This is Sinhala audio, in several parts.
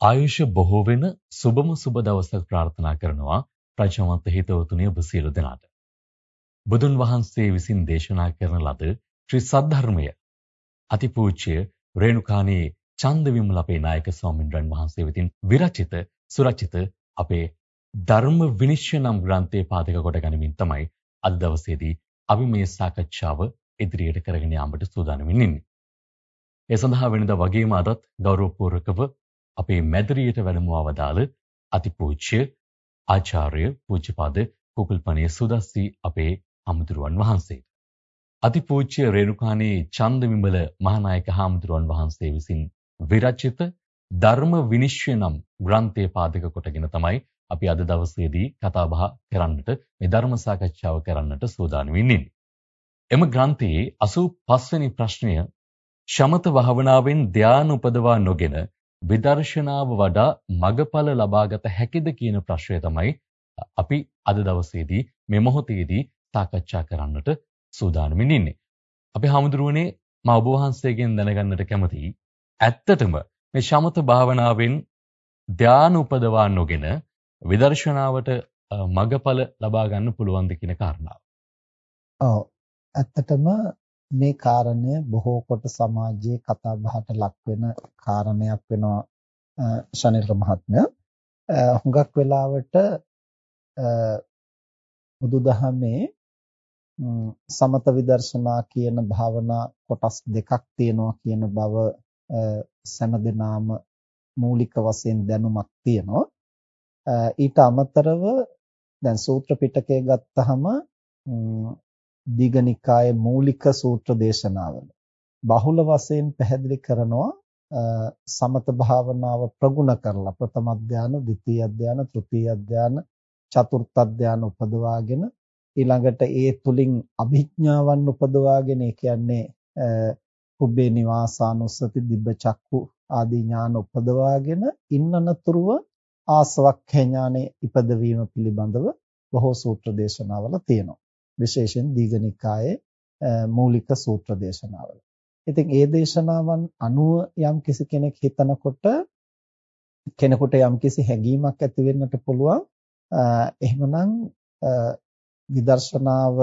ආයුෂ බොහෝ වෙන සුබම සුබ දවසක් ප්‍රාර්ථනා කරනවා ප්‍රජාවන්ත හිතවතුනි ඔබ සියලු දෙනාට. බුදුන් වහන්සේ විසින් දේශනා කරන ලද ශ්‍රී සද්ධර්මය අතිපූජ්‍ය රේණුකාණී චන්දවිමල අපේ නායක ස්වාමින්ද්‍රයන් වහන්සේ වෙතින් විරචිත සුරචිත අපේ ධර්ම විනිශ්චය නම් ග්‍රන්ථයේ පාදක කොට ගනිමින් තමයි අද දවසේදී අපි මේ සාකච්ඡාව ඉදිරියට කරගෙන යාමට සූදානම් වෙන්නේ. ඒ සඳහා වෙනදා වගේම අදත් ගෞරවපූර්වකව අපේ මැදිරියට වැඩමව වදාළ අතිපූජ්‍ය ආචාර්ය පූජ්‍යපාද කුකුල්පනේ සුදස්සි අපේ හමුදුරුවන් වහන්සේ. අතිපූජ්‍ය රේණුකාණේ චන්දවිමල මහානායක හාමුදුරුවන් වහන්සේ විසින් විරචිත ධර්ම විනිශ්චය නම් ග්‍රන්ථයේ පාදක කොටගෙන තමයි අපි අද දවසේදී කතා බහ කරන්නට මේ ධර්ම සාකච්ඡාව කරන්නට සූදානම් වෙන්නේ. එම ග්‍රන්ථයේ 85 වෙනි ප්‍රශ්නය ශමත භාවනාවෙන් ධානය උපදවා නොගෙන විදර්ශනාව වඩා මගඵල ලබාගත හැකිද කියන ප්‍රශ්නය තමයි අපි අද දවසේදී මේ මොහොතේදී සාකච්ඡා කරන්නට සූදානම් ඉන්නේ. අපි හමුදුරුවනේ මා ඔබ වහන්සේගෙන් දැනගන්නට කැමතියි. ඇත්තටම මේ ශමත භාවනාවෙන් ධානය උපදවා නොගෙන විදර්ශනාවට මගඵල ලබා ගන්න පුළුවන්ද කියන කාරණාව. ඔව් ඇත්තටම මේ කාරණය බොහෝ කොට සමාජයේ කතා බහට ලක් වෙන කාරණයක් වෙනවා ශනිල් මහත්මයා. හුඟක් වෙලාවට බුදුදහමේ සමත විදර්ශනා කියන භාවනා කොටස් දෙකක් තියෙනවා කියන බව සෑම මූලික වශයෙන් දැනුමක් තියෙනවා. ඊට අමතරව දැන් සූත්‍ර පිටකය ගත්තහම දීඝනිකායේ මූලික සූත්‍ර දේශනාවල බහුල වශයෙන් පැහැදිලි කරනවා සමත භාවනාව ප්‍රගුණ කරලා ප්‍රථම ධාන, ද්විතීයි ධාන, තෘතීයි ධාන, චතුර්ථ ධාන උපදවාගෙන ඊළඟට ඒ තුලින් අභිඥාවන් උපදවාගෙන ඒ කියන්නේ කුබ්බේ නිවාසානුස්සති දිබ්බ චක්කු ආදී ඥාන උපදවාගෙන ඉන්නනතුරුව ආසවක්ඛ ඥානෙ ඉපදවීම පිළිබඳව බොහෝ සූත්‍ර දේශනාවල තියෙනවා. විශේෂයෙන් දීඝනිකායේ මූලික සූත්‍ර දේශනාවල. ඉතින් ඒ දේශනාවන් අනුව යම් කිසි කෙනෙක් හිතනකොට කෙනෙකුට යම් කිසි හැඟීමක් ඇති වෙන්නට පුළුවන්. එහෙමනම් විදර්ශනාව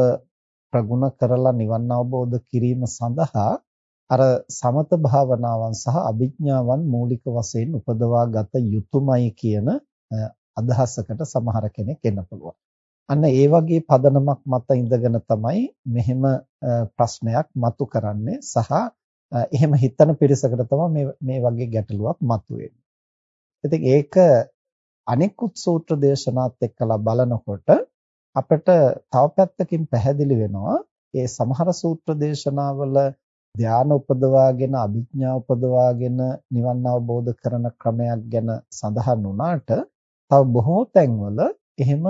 ප්‍රගුණ කරලා නිවන් අවබෝධ කිරීම සඳහා අර සමත භාවනාවන් සහ අභිඥාවන් මූලික වශයෙන් උපදවා ගත යුතුයමයි කියන අදහසකට සමහර කෙනෙක් එන්න පුළුවන්. අන්න ඒ වගේ පදනමක් මත ඉඳගෙන තමයි මෙහෙම ප්‍රශ්නයක් මතු කරන්නේ සහ එහෙම හිතන පිරිසකට තමයි මේ මේ වගේ ගැටලුවක් මතුවෙන්නේ. ඉතින් ඒක අනෙකුත් සූත්‍ර දේශනාත් එක්කලා බලනකොට අපිට තව පැත්තකින් පැහැදිලි වෙනවා ඒ සමහර සූත්‍ර දේශනාවල ධානය උපදවාගෙන අභිඥා උපදවාගෙන නිවන් අවබෝධ කරන ක්‍රමයක් ගැන සඳහන් වුණාට තව බොහෝ තැන්වල එහෙම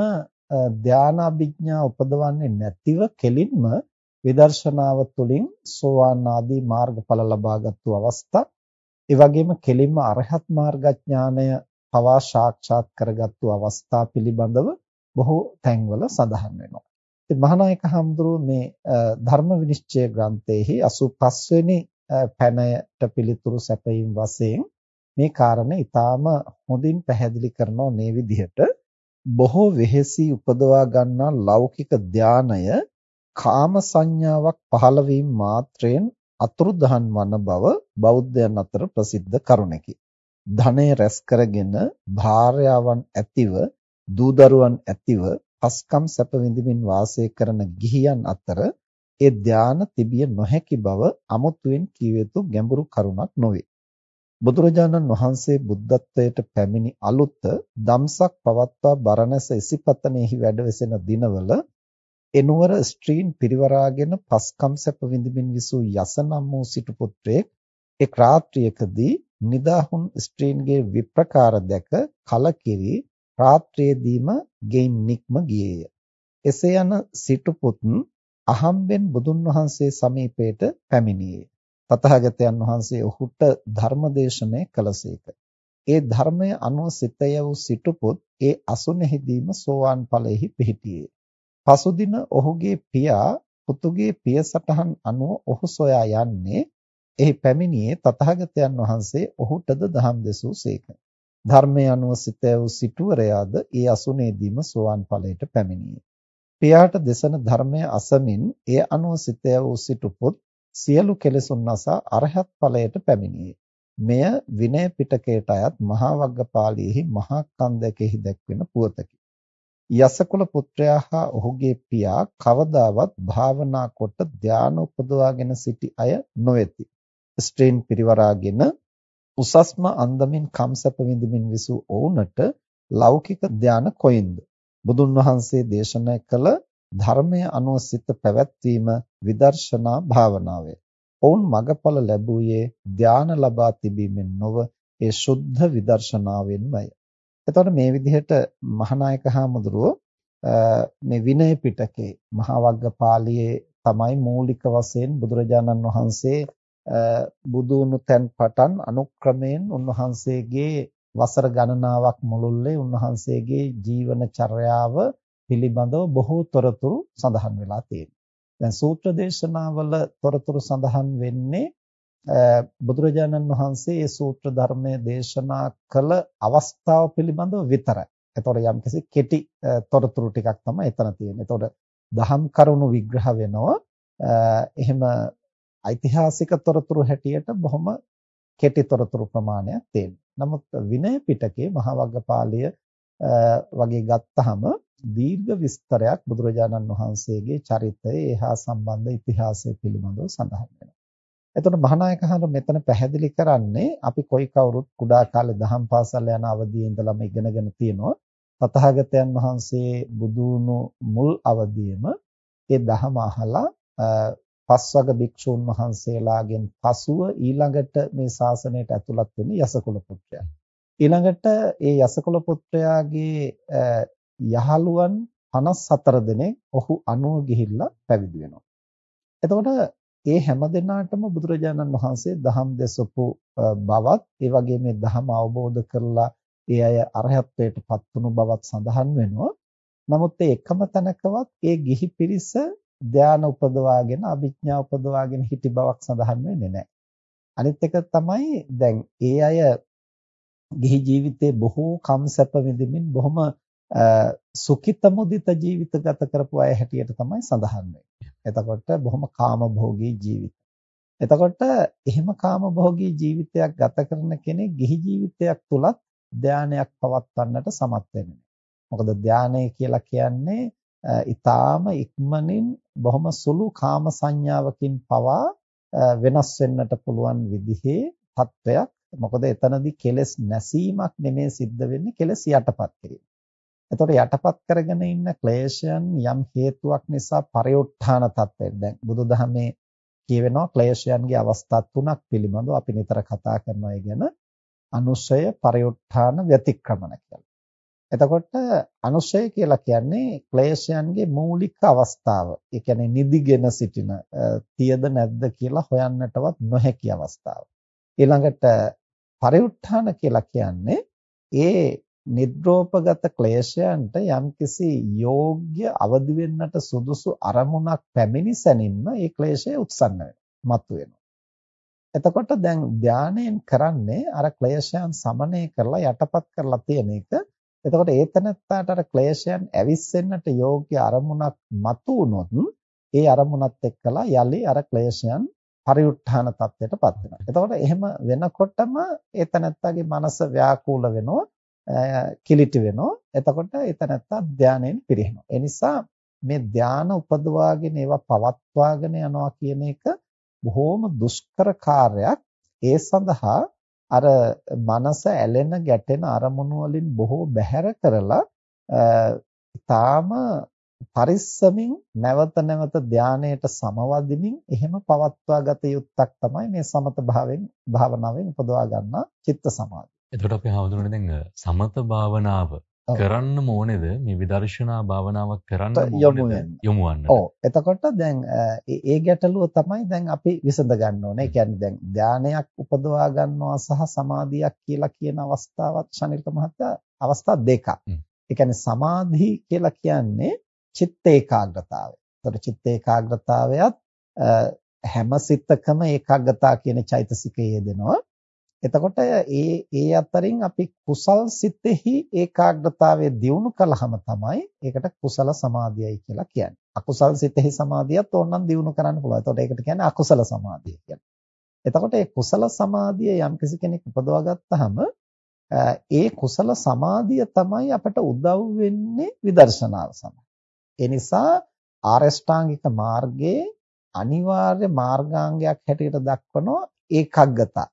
ධානා අභිඥා උපදවන්නේ නැතිව කෙලින්ම විදර්ශනාව තුළින් සෝවාන් ආදී මාර්ගඵල ලබාගත්තු අවස්ථා ඒ වගේම කෙලින්ම අරහත් මාර්ගඥානය පවා සාක්ෂාත් කරගත්තු අවස්ථා පිළිබඳව බොහෝ තැන්වල සඳහන් වෙනවා. ඉතින් මහානායක හඳුරු මේ ධර්ම විනිශ්චය ග්‍රන්ථයේහි 85 වෙනි පැනයට පිළිතුරු සැපයීම වශයෙන් මේ කාරණේ ඊටාම හොඳින් පැහැදිලි කරනවා මේ විදිහට බොහෝ වෙහෙසී උපදවා ගන්නා ලෞකික ධානය කාම සංඥාවක් පහළ වීම මාත්‍රයෙන් අතුරුදහන් වන බව බෞද්ධයන් අතර ප්‍රසිද්ධ කරුණකි. ධනය රැස් කරගෙන භාර්යාවන් ඇතිව දූදරුවන් ඇතිව පස්කම් සැප විඳින්මින් වාසය කරන ගිහියන් අතර ඒ ධාන තිබිය නොහැකි බව අමුතුවෙන් කිය යුතු ගැඹුරු කරුණක් නොවේ. බුදුරජාණන් වහන්සේ බුද්ධත්වයට පැමිණි අලුත දම්සක් පවත්වා බරණැස ඉසිපතනෙහි වැඩවෙසෙන දිනවල එනුවර ස්ත්‍රීන් පිරිවරාගෙන පස්කම් සැප විඳින්මින් විසූ යස නම් වූ සිටු පුත්‍රයෙක් එක් රාත්‍රියකදී නිදාහුන් ස්ත්‍රීන්ගේ විප්‍රකාර දැක කලකිරි රාත්‍රියේදීම ගෙයින් නික්ම ගියේය. එසේ යන සිටු පුත් අහම්බෙන් බුදුන් වහන්සේ සමීපයට පැමිණියේ. තථාගතයන් වහන්සේ ඔහුට ධර්මදේශනය කළසේක. ඒ ධර්මය අනුව සිතය වූ සිටුපොත් ඒ අසුනේහිදීම සෝවාන් ඵලෙහි පිහිටියේ. පසුදින ඔහුගේ පියා පුතුගේ පිය සටහන් අනුව ඔහු සොයා යන්නේ එහි පැමිණියේ තථාගතයන් වහන්සේ ඔහුටද දහම් දෙසූසේක. ධර්මයේ අනුව සිත වූ සිටුවරයාද ඒ අසුනේදීම සෝවාන් ඵලයට පැමිණියේ. පියාට දෙසන ධර්මය අසමින් ඒ අනුව සිත වූ සිටුපොත් සියලු කෙලෙසුන් නසා අරහත් ඵලයට පැමිණියේ. මෙය විනය පිටකයට අයත් මහා වග්ගපාළියේහි මහා කන්දකෙහි දැක්වෙන පුවතකි. යසකුල පුත්‍රයා හා ඔහුගේ පියා කවදාවත් භාවනා කොට ධානය උපදවාගෙන සිටි අය නොවේති. ස්ත්‍රීන් පිරිවරාගෙන උසස්ම අන්දමින් කම්සප විඳිමින් විසූ ඔවුන්ට ලෞකික ධාන කොයින්ද? බුදුන් වහන්සේ දේශනා කළ ධර්මය අනුව සිත පැවැත්වීම විදර්ශනා භාවනාවය. ඔවුන් මගඵල ලැබුවේ ධාන ලබා තිබීමෙන් නොව ඒ ශුද්ධ විදර්ශනාවෙන්මය. එතකොට මේ විදිහට මහානායක හාමුදුරුවෝ මේ විනය පිටකේ මහා වග්ගපාළියේ තමයි මූලික වශයෙන් බුදුරජාණන් වහන්සේ බුදුණු තැන් පටන් අනුක්‍රමයෙන් උන්වහන්සේගේ වසර ගණනාවක් මුළුල්ලේ උන්වහන්සේගේ ජීවන චර්යාව පිළිබඳව බොහෝ තොරතුරු සඳහන් වෙලා තියෙනවා. දැන් සූත්‍ර දේශනාවල තොරතුරු සඳහන් වෙන්නේ බුදුරජාණන් වහන්සේ මේ සූත්‍ර ධර්මයේ දේශනා කළ අවස්ථාව පිළිබඳව විතරයි. එතකොට යම්කිසි කෙටි තොරතුරු ටිකක් තමයි එතන තියෙන්නේ. එතකොට දහම් කරුණු විග්‍රහ වෙනවා. එහෙම ඓතිහාසික තොරතුරු හැටියට බොහොම කෙටි තොරතුරු ප්‍රමාණයක් තියෙනවා. නමුත් විනය පිටකේ මහා වග්ගපාළිය වගේ ගත්තහම දීර්ඝ විස්තරයක් බුදුරජාණන් වහන්සේගේ චරිතය එහා සම්බන්ධ ඉතිහාසය පිළිබඳව සඳහන් වෙනවා. එතකොට මහානායක හඳු මෙතන පැහැදිලි කරන්නේ අපි කොයි කවුරුත් කුඩා කාලේ දහම් පාසල් යන අවදියේ ඉඳලම ඉගෙනගෙන තියෙනවා. තථාගතයන් වහන්සේ බුදුණු මුල් අවදියේම ඒ දහම අහලා පස්වග භික්ෂූන් වහන්සේලාගෙන් පසුව ඊළඟට මේ ශාසනයට ඇතුළත් වෙන්නේ යසකුල පුත්‍රයා. ඊළඟට ඒ යසකුල පුත්‍රයාගේ යහළුවන් 54 දෙනෙක් ඔහු අනුව ගිහිල්ලා පැවිදි වෙනවා. එතකොට ඒ හැම දිනාටම බුදුරජාණන් වහන්සේ දහම් දෙසපු බවත් ඒ වගේ මේ දහම අවබෝධ කරලා ඒ අය අරහත්ත්වයට පත් වුණු බවත් සඳහන් වෙනවා. නමුත් ඒ එකම තැනකවත් ඒ ගිහි පිරිස ධාන උපදවාගෙන අභිඥා උපදවාගෙන හිටි බවක් සඳහන් වෙන්නේ නැහැ. අනිත් එක තමයි දැන් ඒ අය ගිහි ජීවිතේ බොහෝ කම් සැප විඳින්මින් බොහොම සුඛිත මුදිත ජීවිත ගත කරපු අය හැටියට තමයි සඳහන් වෙන්නේ. එතකොට බොහොම කාමභෝගී ජීවිත. එතකොට එහෙම කාමභෝගී ජීවිතයක් ගත කරන කෙනෙක් ගිහි ජීවිතයක් තුලත් ධානයක් පවත්වන්නට සමත් වෙන්නේ. මොකද ධානය කියලා කියන්නේ ඊටාම ඉක්මනින් බොහොම සුළු කාම සංඥාවකින් පවා වෙනස් වෙන්නට පුළුවන් විදිහේ තත්වයක්. මොකද එතනදී කෙලෙස් නැසීමක් නෙමෙයි සිද්ධ වෙන්නේ කෙලෙස් යටපත් කිරීම. එතකොට යටපත් කරගෙන ඉන්න ක්ලේශයන් යම් හේතුවක් නිසා පරිඋත්ථාන තත්ත්වයෙන් දැන් බුදුදහමේ කියවෙනවා ක්ලේශයන්ගේ අවස්ථා තුනක් පිළිබඳව අපි නිතර කතා කරනවා ඒ ගැන අනුශය පරිඋත්ථාන ව්‍යතික්‍රමන කියලා. එතකොට අනුශය කියලා කියන්නේ ක්ලේශයන්ගේ මූලික අවස්ථාව. ඒ කියන්නේ නිදිගෙන සිටින තියද නැද්ද කියලා හොයන්නටවත් නොහැකි අවස්ථාව. ඊළඟට පරිඋත්ථාන කියලා කියන්නේ ඒ නිද්‍රෝපගත ක්ලේශයන්ට යම්කිසි යෝග්‍ය අවදි වෙන්නට සුදුසු අරමුණක් පැමිණි සැනින්ම ඒ ක්ලේශය උත්සන්න වෙනවා මතුවෙනවා එතකොට දැන් ධානයෙන් කරන්නේ අර ක්ලේශයන් සමනය කරලා යටපත් කරලා තියෙන එක. එතකොට ඒතනත්තාට අර ක්ලේශයන් ඇවිස්සෙන්නට යෝග්‍ය අරමුණක් මතු වුණොත් ඒ අරමුණත් එක්කලා යලි අර ක්ලේශයන් පරිඋත්ථාන තත්ත්වයටපත් වෙනවා. එතකොට එහෙම වෙනකොටම ඒතනත්තාගේ මනස ව්‍යාකූල වෙනවා. කිලිටි වෙනවා. එතකොට එතනත්තා ධානයෙන් පිරිහෙනවා. ඒ නිසා මේ ධාන උපදවාගෙන ඒවා පවත්වාගෙන යනවා කියන එක බොහොම දුෂ්කර කාර්යයක්. ඒ සඳහා අර මනස ඇලෙන ගැටෙන අරමුණු වලින් බොහෝ බැහැර කරලා ඊටාම පරිස්සමින් නැවත නැවත ධානයට සමවදිමින් එහෙම පවත්වා ගත යුත්තක් තමයි මේ සමත භාවයෙන් භාවනාවෙන් උපදවා ගන්නා චිත්ත සමාධිය. එතකොට අපි හඳුනන්නේ දැන් සමත භාවනාව කරන්න ඕනේද මේ විදර්ශනා භාවනාවක් කරන්න යොමු වෙන්න. ඔව්. එතකොට දැන් ඒ ගැටලුව තමයි දැන් අපි විසඳ ගන්න ඕනේ. ඒ කියන්නේ දැන් ධානයක් උපදවා ගන්නවා සහ සමාධියක් කියලා කියන අවස්ථාවත් ශනිල්ක මහත්තයා අවස්ථා දෙකක්. ඒ කියන්නේ සමාධි කියලා කියන්නේ චිත්ත ඒකාග්‍රතාවය. එතකොට චිත්ත ඒකාග්‍රතාවයත් හැම සිතකම ඒකාග්‍රතාව කියන චෛතසිකයේ යෙදෙනවා. එතකොට ඒ ඒ අතරින් අපි කුසල් සිතෙහි ඒකාග්‍රතාවය දියුණු කළාම තමයි ඒකට කුසල සමාධියයි කියලා කියන්නේ. අකුසල් සිතෙහි සමාධියත් ඕනනම් දියුණු කරන්න පුළුවන්. එතකොට ඒකට කියන්නේ අකුසල සමාධිය කියලා. එතකොට මේ කුසල සමාධිය යම්කිසි කෙනෙක් උපදවා ගත්තාම ඒ කුසල සමාධිය තමයි අපට උදව් වෙන්නේ විදර්ශනාව සඳහා. ඒ නිසා ආරෂ්ඨාංගික මාර්ගයේ අනිවාර්ය මාර්ගාංගයක් හැටියට දක්වනවා ඒකග්ගතා.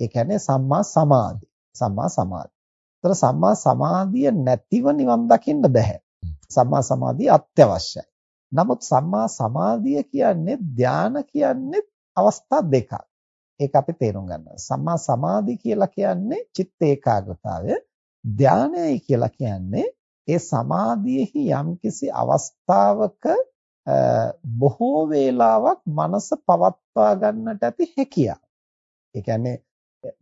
ඒ කියන්නේ සම්මා සමාධි. සම්මා සමාධි. ඒතර සම්මා සමාධිය නැතිව නිවන් දකින්න බෑ. සම්මා සමාධිය අත්‍යවශ්‍යයි. නමුත් සම්මා සමාධිය කියන්නේ ධාන කියන්නේ අවස්ථා දෙකක්. ඒක අපි තේරුම් ගන්නවා. සම්මා සමාධි කියලා කියන්නේ චිත්ත ඒකාග්‍රතාවය. ධානයයි කියලා කියන්නේ ඒ සමාධියෙහි යම්කිසි අවස්ථාවක බොහෝ වේලාවක් මනස පවත්වා ගන්නට ඇති හැකියාව. ඒ කියන්නේ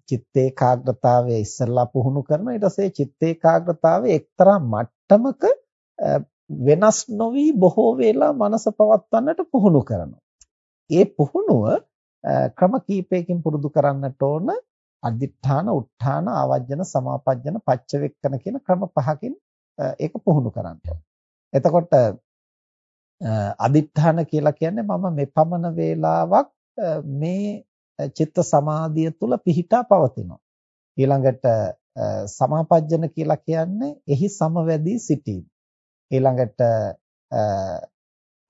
චිත්ත ඒකාග්‍රතාවය ඉස්සෙල්ලා පුහුණු කරන ඊට පස්සේ චිත්ත ඒකාග්‍රතාවය එක්තරා මට්ටමක වෙනස් නොවි බොහෝ වේලා මනස පවත්වන්නට පුහුණු කරනවා. ඒ පුහුණුව ක්‍රම කීපයකින් පුරුදු කරන්නට ඕන අදිඨාන, උත්ථාන, ආවජ්ජන, සමාපජ්ජන, පච්චවෙක්කන කියන ක්‍රම පහකින් ඒක පුහුණු කරන්න එතකොට අදිඨාන කියලා කියන්නේ මම මෙපමණ වේලාවක් මේ චිත්ත සමාධිය තුල පිහිටා පවතිනවා. ඊළඟට සමාපජ්ජන කියලා කියන්නේ එහි සමවැදී සිටීම. ඊළඟට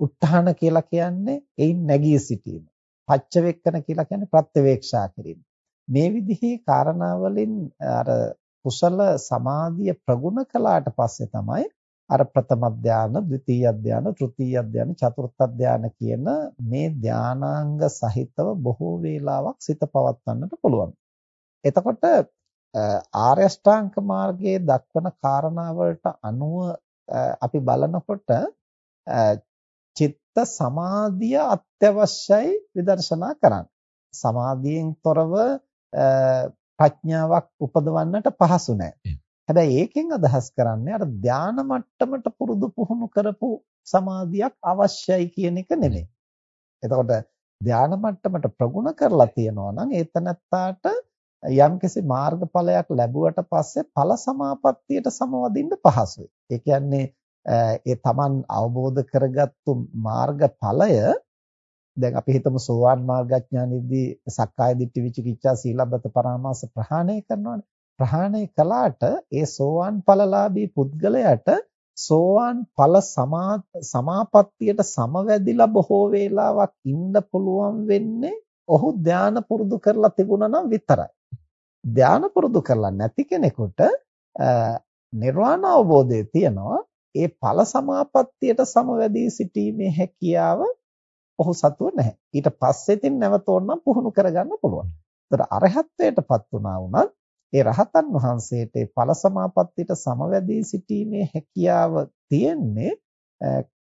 උත්හාන කියලා කියන්නේ එයින් නැගී සිටීම. පච්චවෙක්කන කියලා කියන්නේ ප්‍රත්‍යවේක්ෂා කිරීම. මේ විදිහේ කාරණා වලින් අර කුසල සමාධිය ප්‍රගුණ කළාට පස්සේ තමයි අර ප්‍රථම ධානය, ද්විතීය ධානය, තෘතීය ධානය, චතුර්ථ ධානය කියන මේ ධානාංග සහිතව බොහෝ වේලාවක් සිත පවත්වන්නට පුළුවන්. එතකොට ආර්ය අෂ්ටාංග මාර්ගයේ දක්වන කාරණාවලට අනුව අපි බලනකොට චිත්ත සමාධිය අත්‍යවශ්‍යයි විදර්ශනා කරන්න. සමාධියෙන් තොරව ප්‍රඥාවක් උපදවන්නට පහසු නැහැ. හැබැයි ඒකෙන් අදහස් කරන්නේ අර ධානා මට්ටමට පුරුදු පුහුණු කරපු සමාධියක් අවශ්‍යයි කියන එක නෙමෙයි. එතකොට ධානා මට්ටමට ප්‍රගුණ කරලා තියෙනවා නම් ඒතනත්තාට යම්කිසි මාර්ගඵලයක් ලැබුවට පස්සේ ඵල සමාපත්තියට සමවදින්න පහසුයි. ඒ කියන්නේ ඒ Taman අවබෝධ කරගත්තු මාර්ගඵලය දැන් අපි හිතමු සෝවාන් මාර්ගඥානෙදී සක්කාය දිට්ඨි විචිකිච්ඡා සීලබ්බත පරාමාස ප්‍රහාණය කරනවානේ. ප්‍රහාණය කළාට ඒ සෝවාන් ඵලලාභී පුද්ගලයාට සෝවාන් ඵල සමාපත්තියට සමවැදිලා බොහෝ වේලාවක් ඉන්න පුළුවන් වෙන්නේ ඔහු ධාන පුරුදු කරලා තිබුණා නම් විතරයි. ධාන පුරුදු කරලා නැති කෙනෙකුට නිර්වාණ අවබෝධය තියනවා ඒ ඵල සමාපත්තියට සමවැදී සිටීමේ හැකියාව ඔහු සතුව නැහැ. ඊට පස්සේ තින් නැවත ඕනනම් පුහුණු කරගන්න පුළුවන්. ඒතර අරහත්ත්වයටපත් වුණා වුණත් ඒ රහතන් වහන්සේට ඵල සමාපත්තියට සමවැදී සිටීමේ හැකියාව තියෙන්නේ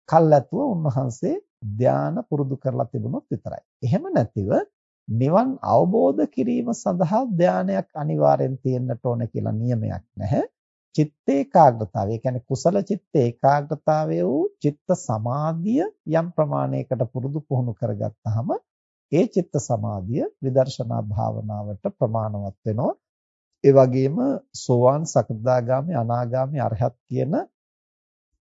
කල්ැතුව උන්වහන්සේ ධාන පුරුදු කරලා තිබුණොත් විතරයි. එහෙම නැතිව නිවන් අවබෝධ කිරීම සඳහා ධානයක් අනිවාර්යෙන් තියෙන්නට ඕන කියලා නියමයක් නැහැ. චිත්ත ඒකාග්‍රතාවය. ඒ කියන්නේ කුසල චිත්ත ඒකාග්‍රතාවය වූ චිත්ත සමාධිය යම් ප්‍රමාණයකට පුරුදු පුහුණු කරගත්තාම ඒ චිත්ත සමාධිය විදර්ශනා භාවනාවට ප්‍රමාණවත් වෙනවා. ඒ වගේම සෝවාන් සකදාගාමි අනාගාමි අරහත් කියන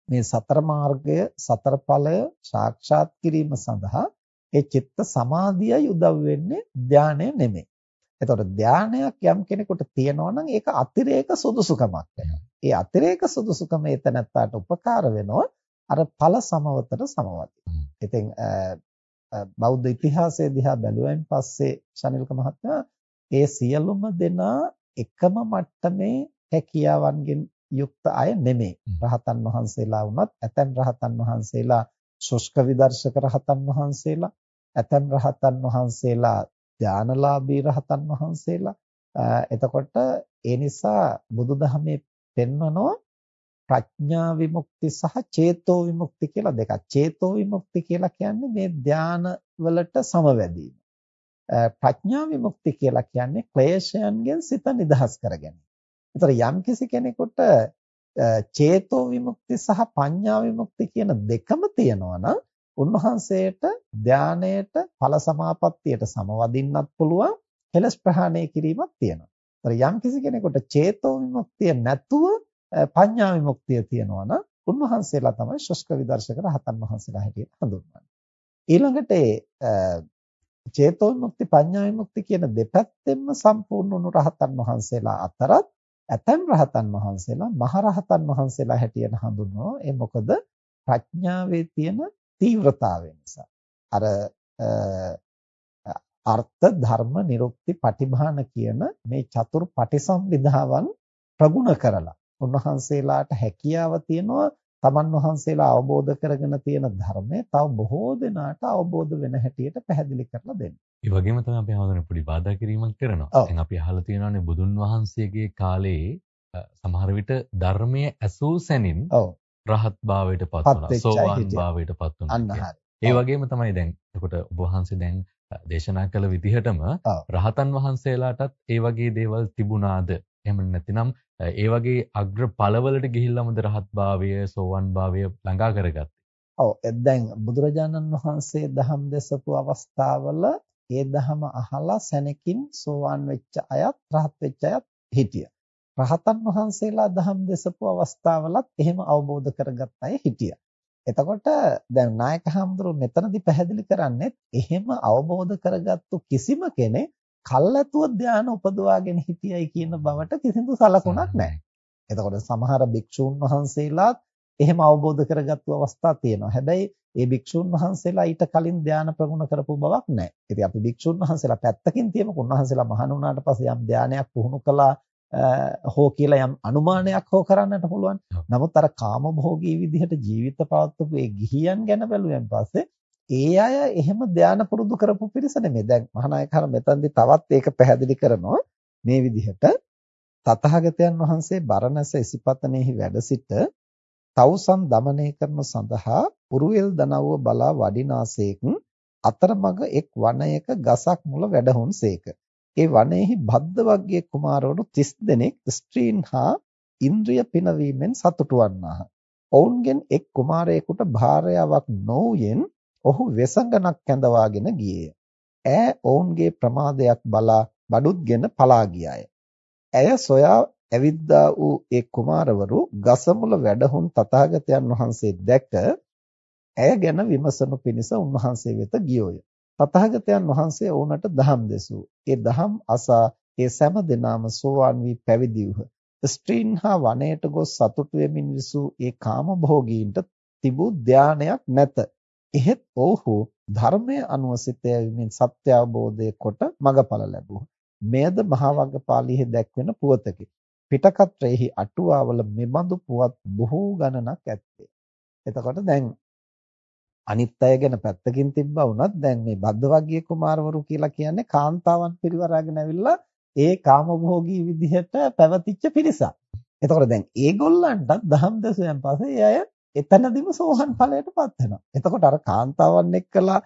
මේ සතර මාර්ගය සතර ඵලය සාක්ෂාත් කිරීම සඳහා ඒ චිත්ත සමාධියයි උදව් වෙන්නේ ධානය නෙමෙයි. එතකොට ධානයක් යම් කෙනෙකුට තියෙනවා නම් ඒක අතිරේක සුදුසුකමක් වෙනවා. ඒ අතිරේක සුදුසුකම එතනත්තාට උපකාර වෙනවා අර ඵල සමවතට සමවදී. ඉතින් බෞද්ධ ඉතිහාසයේ දිහා බැලුවෙන් පස්සේ ශනිල්ක මහත්මයා ඒ සියලුම දෙනා එකම මට්ටමේ හැකියාවන්ගෙන් යුක්ත අය නෙමෙයි. රහතන් වහන්සේලා වුණත් ඇතැම් රහතන් වහන්සේලා ශුෂ්ක විදර්ශක රහතන් වහන්සේලා, ඇතැම් රහතන් වහන්සේලා ඥානලාභී රහතන් වහන්සේලා. එතකොට ඒ නිසා බුදුදහමේ පෙන්වනවා ප්‍රඥා විමුක්ති සහ චේතෝ විමුක්ති කියලා දෙකක්. චේතෝ විමුක්ති කියලා කියන්නේ මේ ධාන වලට සමවැදීම. ප්‍රඥා විමුක්ති කියලා කියන්නේ ක්ලේශයන්ගෙන් සිත නිදහස් කර ගැනීම. ඒතර යම්කිසි කෙනෙකුට චේතෝ විමුක්ති සහ පඤ්ඤා විමුක්ති කියන දෙකම තියෙනවා නම් උන්වහන්සේට ධානයේට ඵල සමාපත්තියට සමවදින්නත් පුළුවන් කෙලස් ප්‍රහාණය කිරීමක් තියෙනවා. ඒතර යම් කිසි කෙනෙකුට චේතෝ විමුක්තිය නැතුව පඤ්ඤා විමුක්තිය තියෙනවා නම් උන්වහන්සේලා තමයි ශුෂ්ක විදර්ශක රහතන් වහන්සේලා හැටියට හඳුන්වන්නේ. ඊළඟට චේතෝ විමුක්ති පඤ්ඤා විමුක්ති කියන දෙපැත්තෙන්ම සම්පූර්ණ වුණු රහතන් වහන්සේලා අතරත් ඇතැම් රහතන් වහන්සේලා මහරහතන් වහන්සේලා හැටියට හඳුන්වනවා. ඒ මොකද ප්‍රඥාවේ තියෙන තීව්‍රතාවය නිසා. අර අර්ථ ධර්ම නිරුක්ති පටිභාන කියන මේ චතුර් පටිසම්භිදාවන් ප්‍රගුණ කරලා උන්වහන්සේලාට හැකියාව තියෙනවා තමන් වහන්සේලා අවබෝධ කරගෙන තියෙන ධර්මය තව බොහෝ දෙනාට අවබෝධ වෙන හැටියට පැහැදිලි කරලා දෙන්න. ඒ වගේම තමයි අපි ආවදන පොඩි බාධා කිරීමක් කරනවා. දැන් අපි අහලා තියෙනවානේ බුදුන් වහන්සේගේ කාලේ සමහර විට ධර්මයේ ඇසූ සැනින් රහත් භාවයට පත් වුණා. සෝවාන් භාවයට පත් වුණා. ඒ වගේම තමයි දැන් එතකොට ඔබ වහන්සේ දැන් දේශනා කළ විදිහටම රහතන් වහන්සේලාටත් ඒ වගේ දේවල් තිබුණාද? එහෙම නැතිනම් ඒ වගේ අග්‍ර ඵලවලට ගිහිල්ලාමද රහත් භාවය සෝවන් භාවය ළඟා කරගත්තේ. ඔව් දැන් බුදුරජාණන් වහන්සේ දහම් දෙසපු අවස්ථාවල ඒ දහම අහලා සැනකින් සෝවන් වෙච්ච අයත් රහත් වෙච්ච අයත් හිටියා. රහතන් වහන්සේලා දහම් දෙසපු අවස්ථාවලත් එහෙම අවබෝධ කරගත් අය හිටියා. එතකොට දැන් නායක හඳුරු මෙතනදී පැහැදිලි කරන්නේ එහෙම අවබෝධ කරගත්තු කිසිම කෙනෙක් කල්ැතුව ධානය උපදවාගෙන හිටියයි කියන බවට කිසිදු සලකුණක් නැහැ. එතකොට සමහර භික්ෂූන් වහන්සේලාත් එහෙම අවබෝධ කරගත්තු අවස්ථා තියෙනවා. හැබැයි ඒ භික්ෂූන් වහන්සේලා ඊට කලින් ධානය ප්‍රගුණ කරපු බවක් නැහැ. ඉතින් අපි භික්ෂූන් වහන්සේලා පැත්තකින් තියමුකෝ. උන්වහන්සේලා මහාන වුණාට පස්සේ යම් ධානයක් පුහුණු කළා හෝ කියලා යම් අනුමානයක් හෝ කරන්නට පුළුවන්. නමුත් අර කාමභෝගී විදිහට ජීවිත පවත්වපු ඒ ගිහියන් ගැන බැලුවෙන් පස්සේ ඒ අය එහෙම ධානය පුරුදු කරපු පිරිස නෙමෙයි. දැන් මහානායක හර මෙතනදී තවත් ඒක පැහැදිලි කරනවා මේ විදිහට තතහගතයන් වහන්සේ බරණැස ඉසිපතනෙහි වැඩ සිට තවුසන් দমনය කරනු සඳහා උරුවෙල් දනව්ව බලා වඩිනාසේක් අතරමඟ එක් වනයක ගසක් මුල වැඩහුන්සේක. ඒ වනයේහි බද්ද වර්ගයේ කුමාරවරු 30 දෙනෙක් ස්ත්‍රීන් හා ඉන්ද්‍රිය පිනවීමෙන් සතුටු වන්නාහ. ඔවුන්ගෙන් එක් කුමාරයෙකුට භාර්යාවක් නොවුයෙන් ඔහු වෙසඟනක් කැඳවාගෙන ගියේය. ඈ ඔවුන්ගේ ප්‍රමාදයක් බලා බඩුත්ගෙන පලා ගියාය. ඇය සොයා ඇවිද්දා වූ ඒ කුමාරවරු ගසමුල වැඩහුන් තථාගතයන් වහන්සේ දැක ඇය ගැන විමසනු පිණිස උන්වහන්සේ වෙත ගියෝය. තථාගතයන් වහන්සේ ඔවුන්ට දහම් දෙසූ. ඒ දහම් අසා ඒ සෑම දෙනාම සෝවාන් වී පැවිදි වූහ. ස්ත්‍රීන් හා වනයේට ගොස් සතුටු වෙමින් විසූ ඒ කාමභෝගීන්ට තිබූ ධානයක් නැත. එහෙත් ඔව්හු ධර්මයේ අනුව සිත යැවීමෙන් සත්‍ය අවබෝධය කොට මඟඵල ලැබුවා. මෙයද මහා වග්ගපාළියෙහි දැක්වෙන පුවතකි. පිටකත්‍රයේහි අටුවාවල මෙබඳු පුවත් බොහෝ ගණනක් ඇත්තේ. එතකොට දැන් අනිත් අය ගැන පැත්තකින් තිබ්බා වුණත් දැන් මේ බද්දවග්ගිය කුමාරවරු කියලා කියන්නේ කාන්තාවන් පිරිවරාගෙන ඇවිල්ලා ඒ කාමභෝගී විදිහට පැවතිච්ච පිරිසක්. එතකොට දැන් ඒගොල්ලන්ටත් දහම් දසයන් පස්සේ අය එතනදිම සෝහන් ඵලයටපත් වෙනවා. එතකොට අර කාන්තාවන් එක්කලා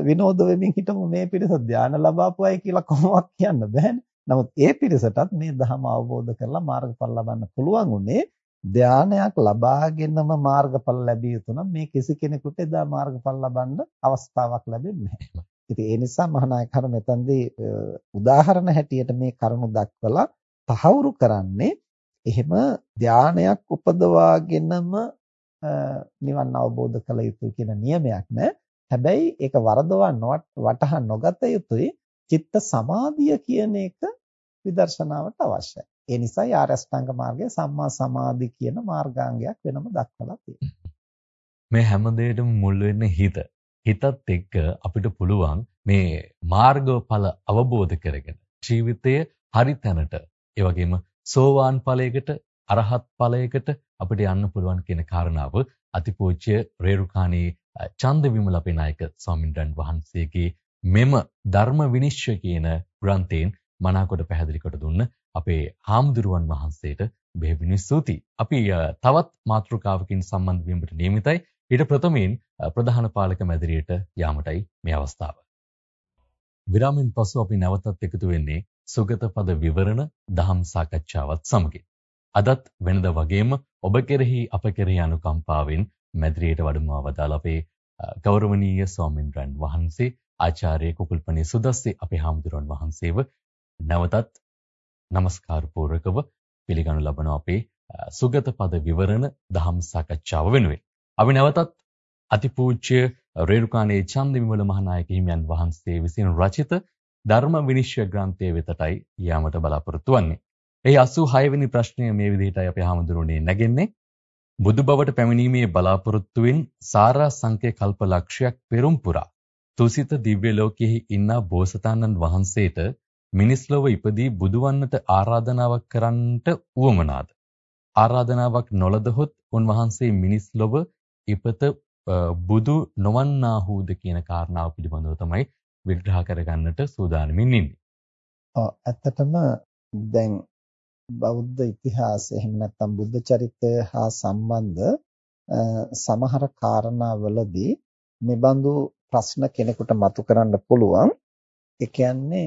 විනෝද වෙමින් හිටමු මේ පිරිස ධානය ලබාපු අය කියලා කොහොමවත් කියන්න බෑනේ. නමුත් ඒ පිරිසටත් මේ ධහම අවබෝධ කරලා මාර්ගඵල ලබන්න පුළුවන් උනේ ධානයක් ලබාගෙනම මාර්ගඵල ලැබිය යුතු නම් මේ කිසි කෙනෙකුට එදා මාර්ගඵල ලබන්න අවස්ථාවක් ලැබෙන්නේ නැහැ. ඉතින් ඒ නිසා මහානායක හර මෙතනදී උදාහරණ හැටියට මේ කරුණු දක්වලා තහවුරු කරන්නේ එහෙම ධානයක් උපදවාගෙනම නිවන් අවබෝධ කළ යුතුයි කියන නියමයක් නැහැ. හැබැයි ඒක වරදවා වටහා නොගත යුතුයි. චිත්ත සමාධිය කියන එක විදර්ශනාවට අවශ්‍යයි. ඒ නිසායි ආරෂ්ඨාංග මාර්ගය සම්මා සමාධි කියන මාර්ගාංගයක් වෙනම දක්වලා තියෙනවා. මේ හැම දෙයකම මුල් වෙන්නේ හිත. හිතත් එක්ක අපිට පුළුවන් මේ මාර්ගඵල අවබෝධ කරගෙන ජීවිතයේ හරි තැනට ඒ වගේම සෝවාන් ඵලයකට අරහත් ඵලයකට අපිට යන්න පුළුවන් කියන කාරණාව අතිපූජ්‍ය රේරුකාණී චන්දවිමල අපේ නායක ස්වාමින්ද්‍රයන් වහන්සේගේ මෙම ධර්ම විනිශ්චය කියන ග්‍රන්ථයෙන් මනාකොට පැහැදිලි කොට දුන්න අපේ හාමුදුරුවන් වහන්සේට බෙහෙවින් ස්තුතියි. අපි තවත් මාතෘකාවකින් සම්බන්ධ වීමට නියමිතයි. ඊට ප්‍රථමයෙන් ප්‍රධාන පාලක මැදිරියට යාමටයි මේ අවස්ථාව. විරාමෙන් පසු අපි නැවතත් එකතු වෙන්නේ සුගත පද විවරණ දහම් සාකච්ඡාවත් සමගින්. අදත් වෙනද වගේම ඔබ කෙරෙහි අප කෙරෙහි අනුකම්පාවෙන් මැදිරියට වඩමවා වදාළ අපේ ගෞරවනීය ස්වාමින්ද්‍රයන් වහන්සේ ආචාර්ය කුකුල්පනේ සුදස්සි අපේ හාමුදුරන් වහන්සේව නැවතත් নমස්කාර පූර්වකව පිළිගනු ලබන අපේ සුගත පද විවරණ දහම් සාකච්ඡාව වෙනුවෙන්. අපි නැවතත් අතිපූජ්‍ය රේරුකාණේ චන්දිවිමල මහානායක හිමියන් වහන්සේ විසින් රචිත ධර්ම විනිශ්චය ග්‍රන්ථය වෙතටයි යාමට බලාපොරොත්තු වෙන්නේ. එහි 86 වෙනි ප්‍රශ්නය මේ විදිහටයි අපි හාමුදුරනේ නැගෙන්නේ. බුදු බවට පැමිණීමේ බලාපොරොත්තුවෙන් සාරා සංකේ කල්ප ලක්ෂයක් පෙරම් පුරා තුසිත දිව්‍ය ලෝකයේ ඉන්න බෝසතාණන් වහන්සේට මිනිස් ලොව ඉපදී බුදුවන්නට ආරාධනාවක් කරන්නට උවමනාද ආරාධනාවක් නොලදහොත් උන්වහන්සේ මිනිස් ලොව ඉපත බුදු නොවන්නාහුද කියන කාරණාව පිළිබඳව තමයි විග්‍රහ කරගන්නට සූදානමින් ඉන්නේ. ඔව් ඇත්තටම දැන් බෞද්ධ ඉතිහාසය එහෙම නැත්නම් බුද්ධ චරිතය හා සම්බන්ධ සමහර කාරණාවලදී මෙබඳු ප්‍රශ්න කෙනෙකුට මතු කරන්න පුළුවන්. ඒ කියන්නේ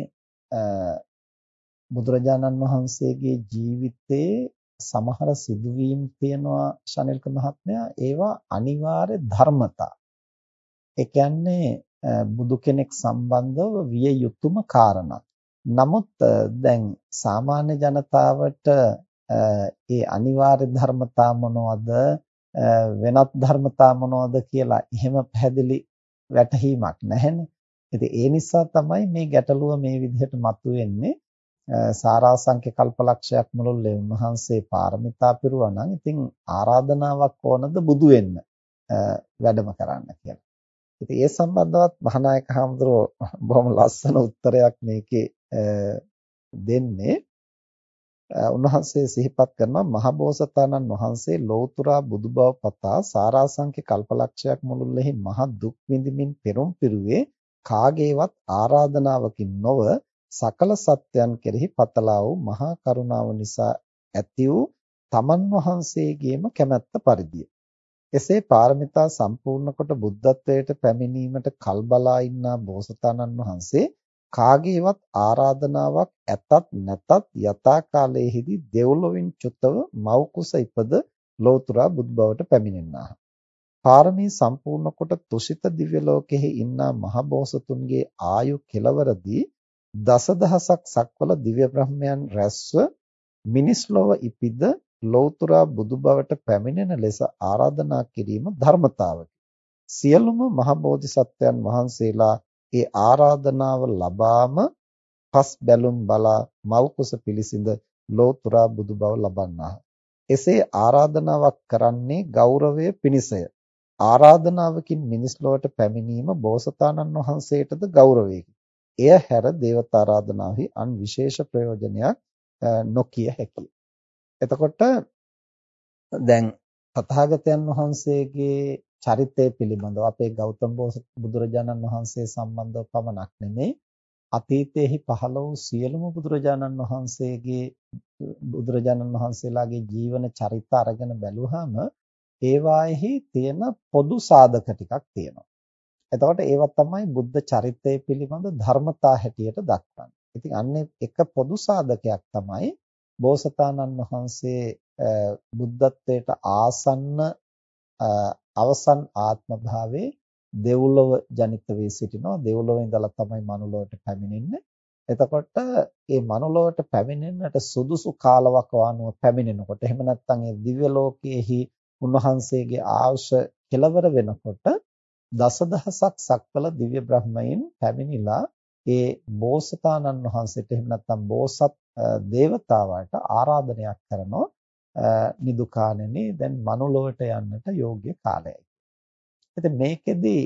බුදුරජාණන් වහන්සේගේ ජීවිතයේ සමහර සිදුවීම් තියෙනවා ශනිල්ක මහත්මයා ඒවා අනිවාර්ය ධර්මතා. ඒ කියන්නේ බුදු කෙනෙක් සම්බන්ධව විය යුතුම කාරණා. නමුත් දැන් සාමාන්‍ය ජනතාවට ඒ අනිවාර්ය ධර්මතා මොනවද වෙනත් ධර්මතා මොනවද කියලා එහෙම පැහැදිලි වැටහීමක් නැහැනේ. ඉතින් ඒ නිසා තමයි මේ ගැටලුව මේ විදිහට මතුවෙන්නේ. සාරාංශක කල්පලක්ෂයක් මුළුල්ලේ උන්වහන්සේ පාරමිතා පිරුවා නම් ඉතින් ආරාධනාවක් ඕනද බුදු වෙන්න වැඩම කරන්න කියලා. ඉතින් ඒ සම්බන්ධවත් මහානායක හඳුරෝ බොහොම ලස්සන උත්තරයක් මේකේ දෙන්නේ. උන්වහන්සේ සිහිපත් කරනවා මහබෝසතාණන් වහන්සේ ලෞතුරා බුදුබව පතා සාරාංශක කල්පලක්ෂයක් මුළුල්ලේ මහ දුක් විඳින්මින් පෙරම් පිරුවේ කාගේවත් ආරාධනාවකින් නොව සකල සත්‍යයන් කෙරෙහි පතලා වූ මහා කරුණාව නිසා ඇති වූ තමන් වහන්සේගේම කැමැත්ත පරිදිය. එසේ පාරමිතා සම්පූර්ණ කොට බුද්ධත්වයට පැමිණීමට කල්බලා ඉන්නා බෝසතාණන් වහන්සේ කාගේවත් ආරාධනාවක් ඇතත් නැතත් යථා කාලයේදී දෙව්ලොවින් චුතව මව් කුස ඉපද ලෝතුරා බුද්ධබවට පැමිණෙන්නාහ. පාරමී සම්පූර්ණ කොට තුසිත දිව්‍ය ලෝකෙහි ඉන්නා මහ බෝසතුන්ගේ ආයු කෙලවරදී දසදහසක් සක්වල දිව්‍ය බ්‍රහ්මයන් රැස්ව මිනිස් ලොව ඉපිද ලෞතුරා බුදු බවට පැමිණෙන ලෙස ආරාධනා කිරීම ධර්මතාවකි. සියලුම මහ බෝධිසත්වයන් වහන්සේලා ඒ ආරාධනාව ලබාම පස් බැලුම් බලා මව් කුස පිළිසිඳ ලෝතුරා බුදු බව ලබන්නාහ. එසේ ආරාධනාවක් කරන්නේ ගෞරවය පිණිසය. ආරාධනාවකින් මිනිස් ලොවට පැමිණීම බෝසතාණන් වහන්සේටද ගෞරවයකි. එය හැර දේවතා ආරාධනාවෙහි අන් විශේෂ ප්‍රයෝජනයක් නොකිය හැකිය. එතකොට දැන් තථාගතයන් වහන්සේගේ චරිතය පිළිබඳව අපේ ගෞතම බුදුරජාණන් වහන්සේ සම්බන්ධව පමණක් නෙමෙයි අතීතයේහි පහළ වූ සියලුම බුදුරජාණන් වහන්සේගේ බුදුරජාණන් වහන්සේලාගේ ජීවන චරිත අරගෙන බැලුවහම ඒවාෙහි තියෙන පොදු සාධක ටිකක් තියෙනවා. එතකොට ඒවා තමයි බුද්ධ චරිතය පිළිබඳ ධර්මතා හැටියට දක්වන්නේ. ඉතින් අන්නේ එක පොදු සාධකයක් තමයි බෝසතාණන් වහන්සේ බුද්ධත්වයට ආසන්න අවසන් ආත්ම භාවයේ දෙව්ලොව ජනිත වී සිටිනවා. දෙව්ලොව ඉඳලා තමයි මනුලොවට පැමිණෙන්නේ. එතකොට මේ මනුලොවට පැමිණෙන්නට සුදුසු කාලවකවානුව පැමිණෙනකොට එහෙම නැත්නම් ඒ දිව්‍ය ලෝකයේහි උන්වහන්සේගේ ආයුෂ කෙලවර වෙනකොට දසදහසක් සක්වල දිව්‍ය බ්‍රහ්මයන් පැමිණිලා ඒ බෝසතාණන් වහන්සේට එහෙම නැත්නම් බෝසත් දේවතාවාට ආරාධනයක් කරනවා නිදුකාණෙනි දැන් මනුලොවට යන්නට යෝග්‍ය කාලයයි. ඉතින් මේකෙදි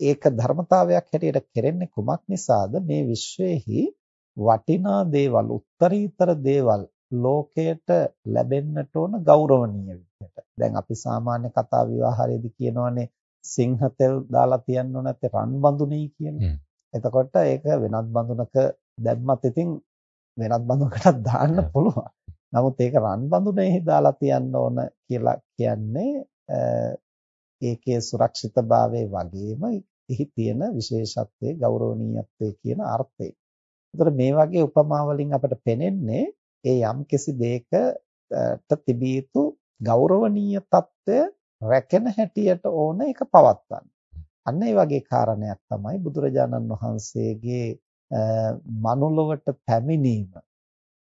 ඒක ධර්මතාවයක් හැටියට කෙරෙන්නේ කුමක් නිසාද මේ විශ්වයේහි වටිනා දේවල් උත්තරීතර දේවල් ලෝකයට ලැබෙන්නට ඕන ගෞරවනීය විදිහට. දැන් අපි සාමාන්‍ය කතා විවාහයේදී කියනවානේ සිංහ තෙල් දාලා තියන්න ඕන නැත්te රන් බඳුනේ කියන්නේ. එතකොට ඒක වෙනත් බඳුනක දැම්මත් ඉතින් වෙනත් බඳුනකටත් දාන්න පුළුවන්. නමුත් ඒක රන් බඳුනේහි දාලා තියන්න ඕන කියලා කියන්නේ ඒකේ සුරක්ෂිතභාවයේ වගේම එහි තියෙන විශේෂත්වයේ ගෞරවනීයත්වයේ කියන අර්ථය. ඒතර මේ වගේ උපමා වලින් අපට පෙනෙන්නේ ඒ යම් කිසි දෙයකට තිබිය යුතු ගෞරවනීය తত্ত্বය රැකෙන හැටියට ඕන ඒක පවත්වන්න. අන්න ඒ වගේ කාරණයක් තමයි බුදුරජාණන් වහන්සේගේ මනුලොවට පැමිණීම.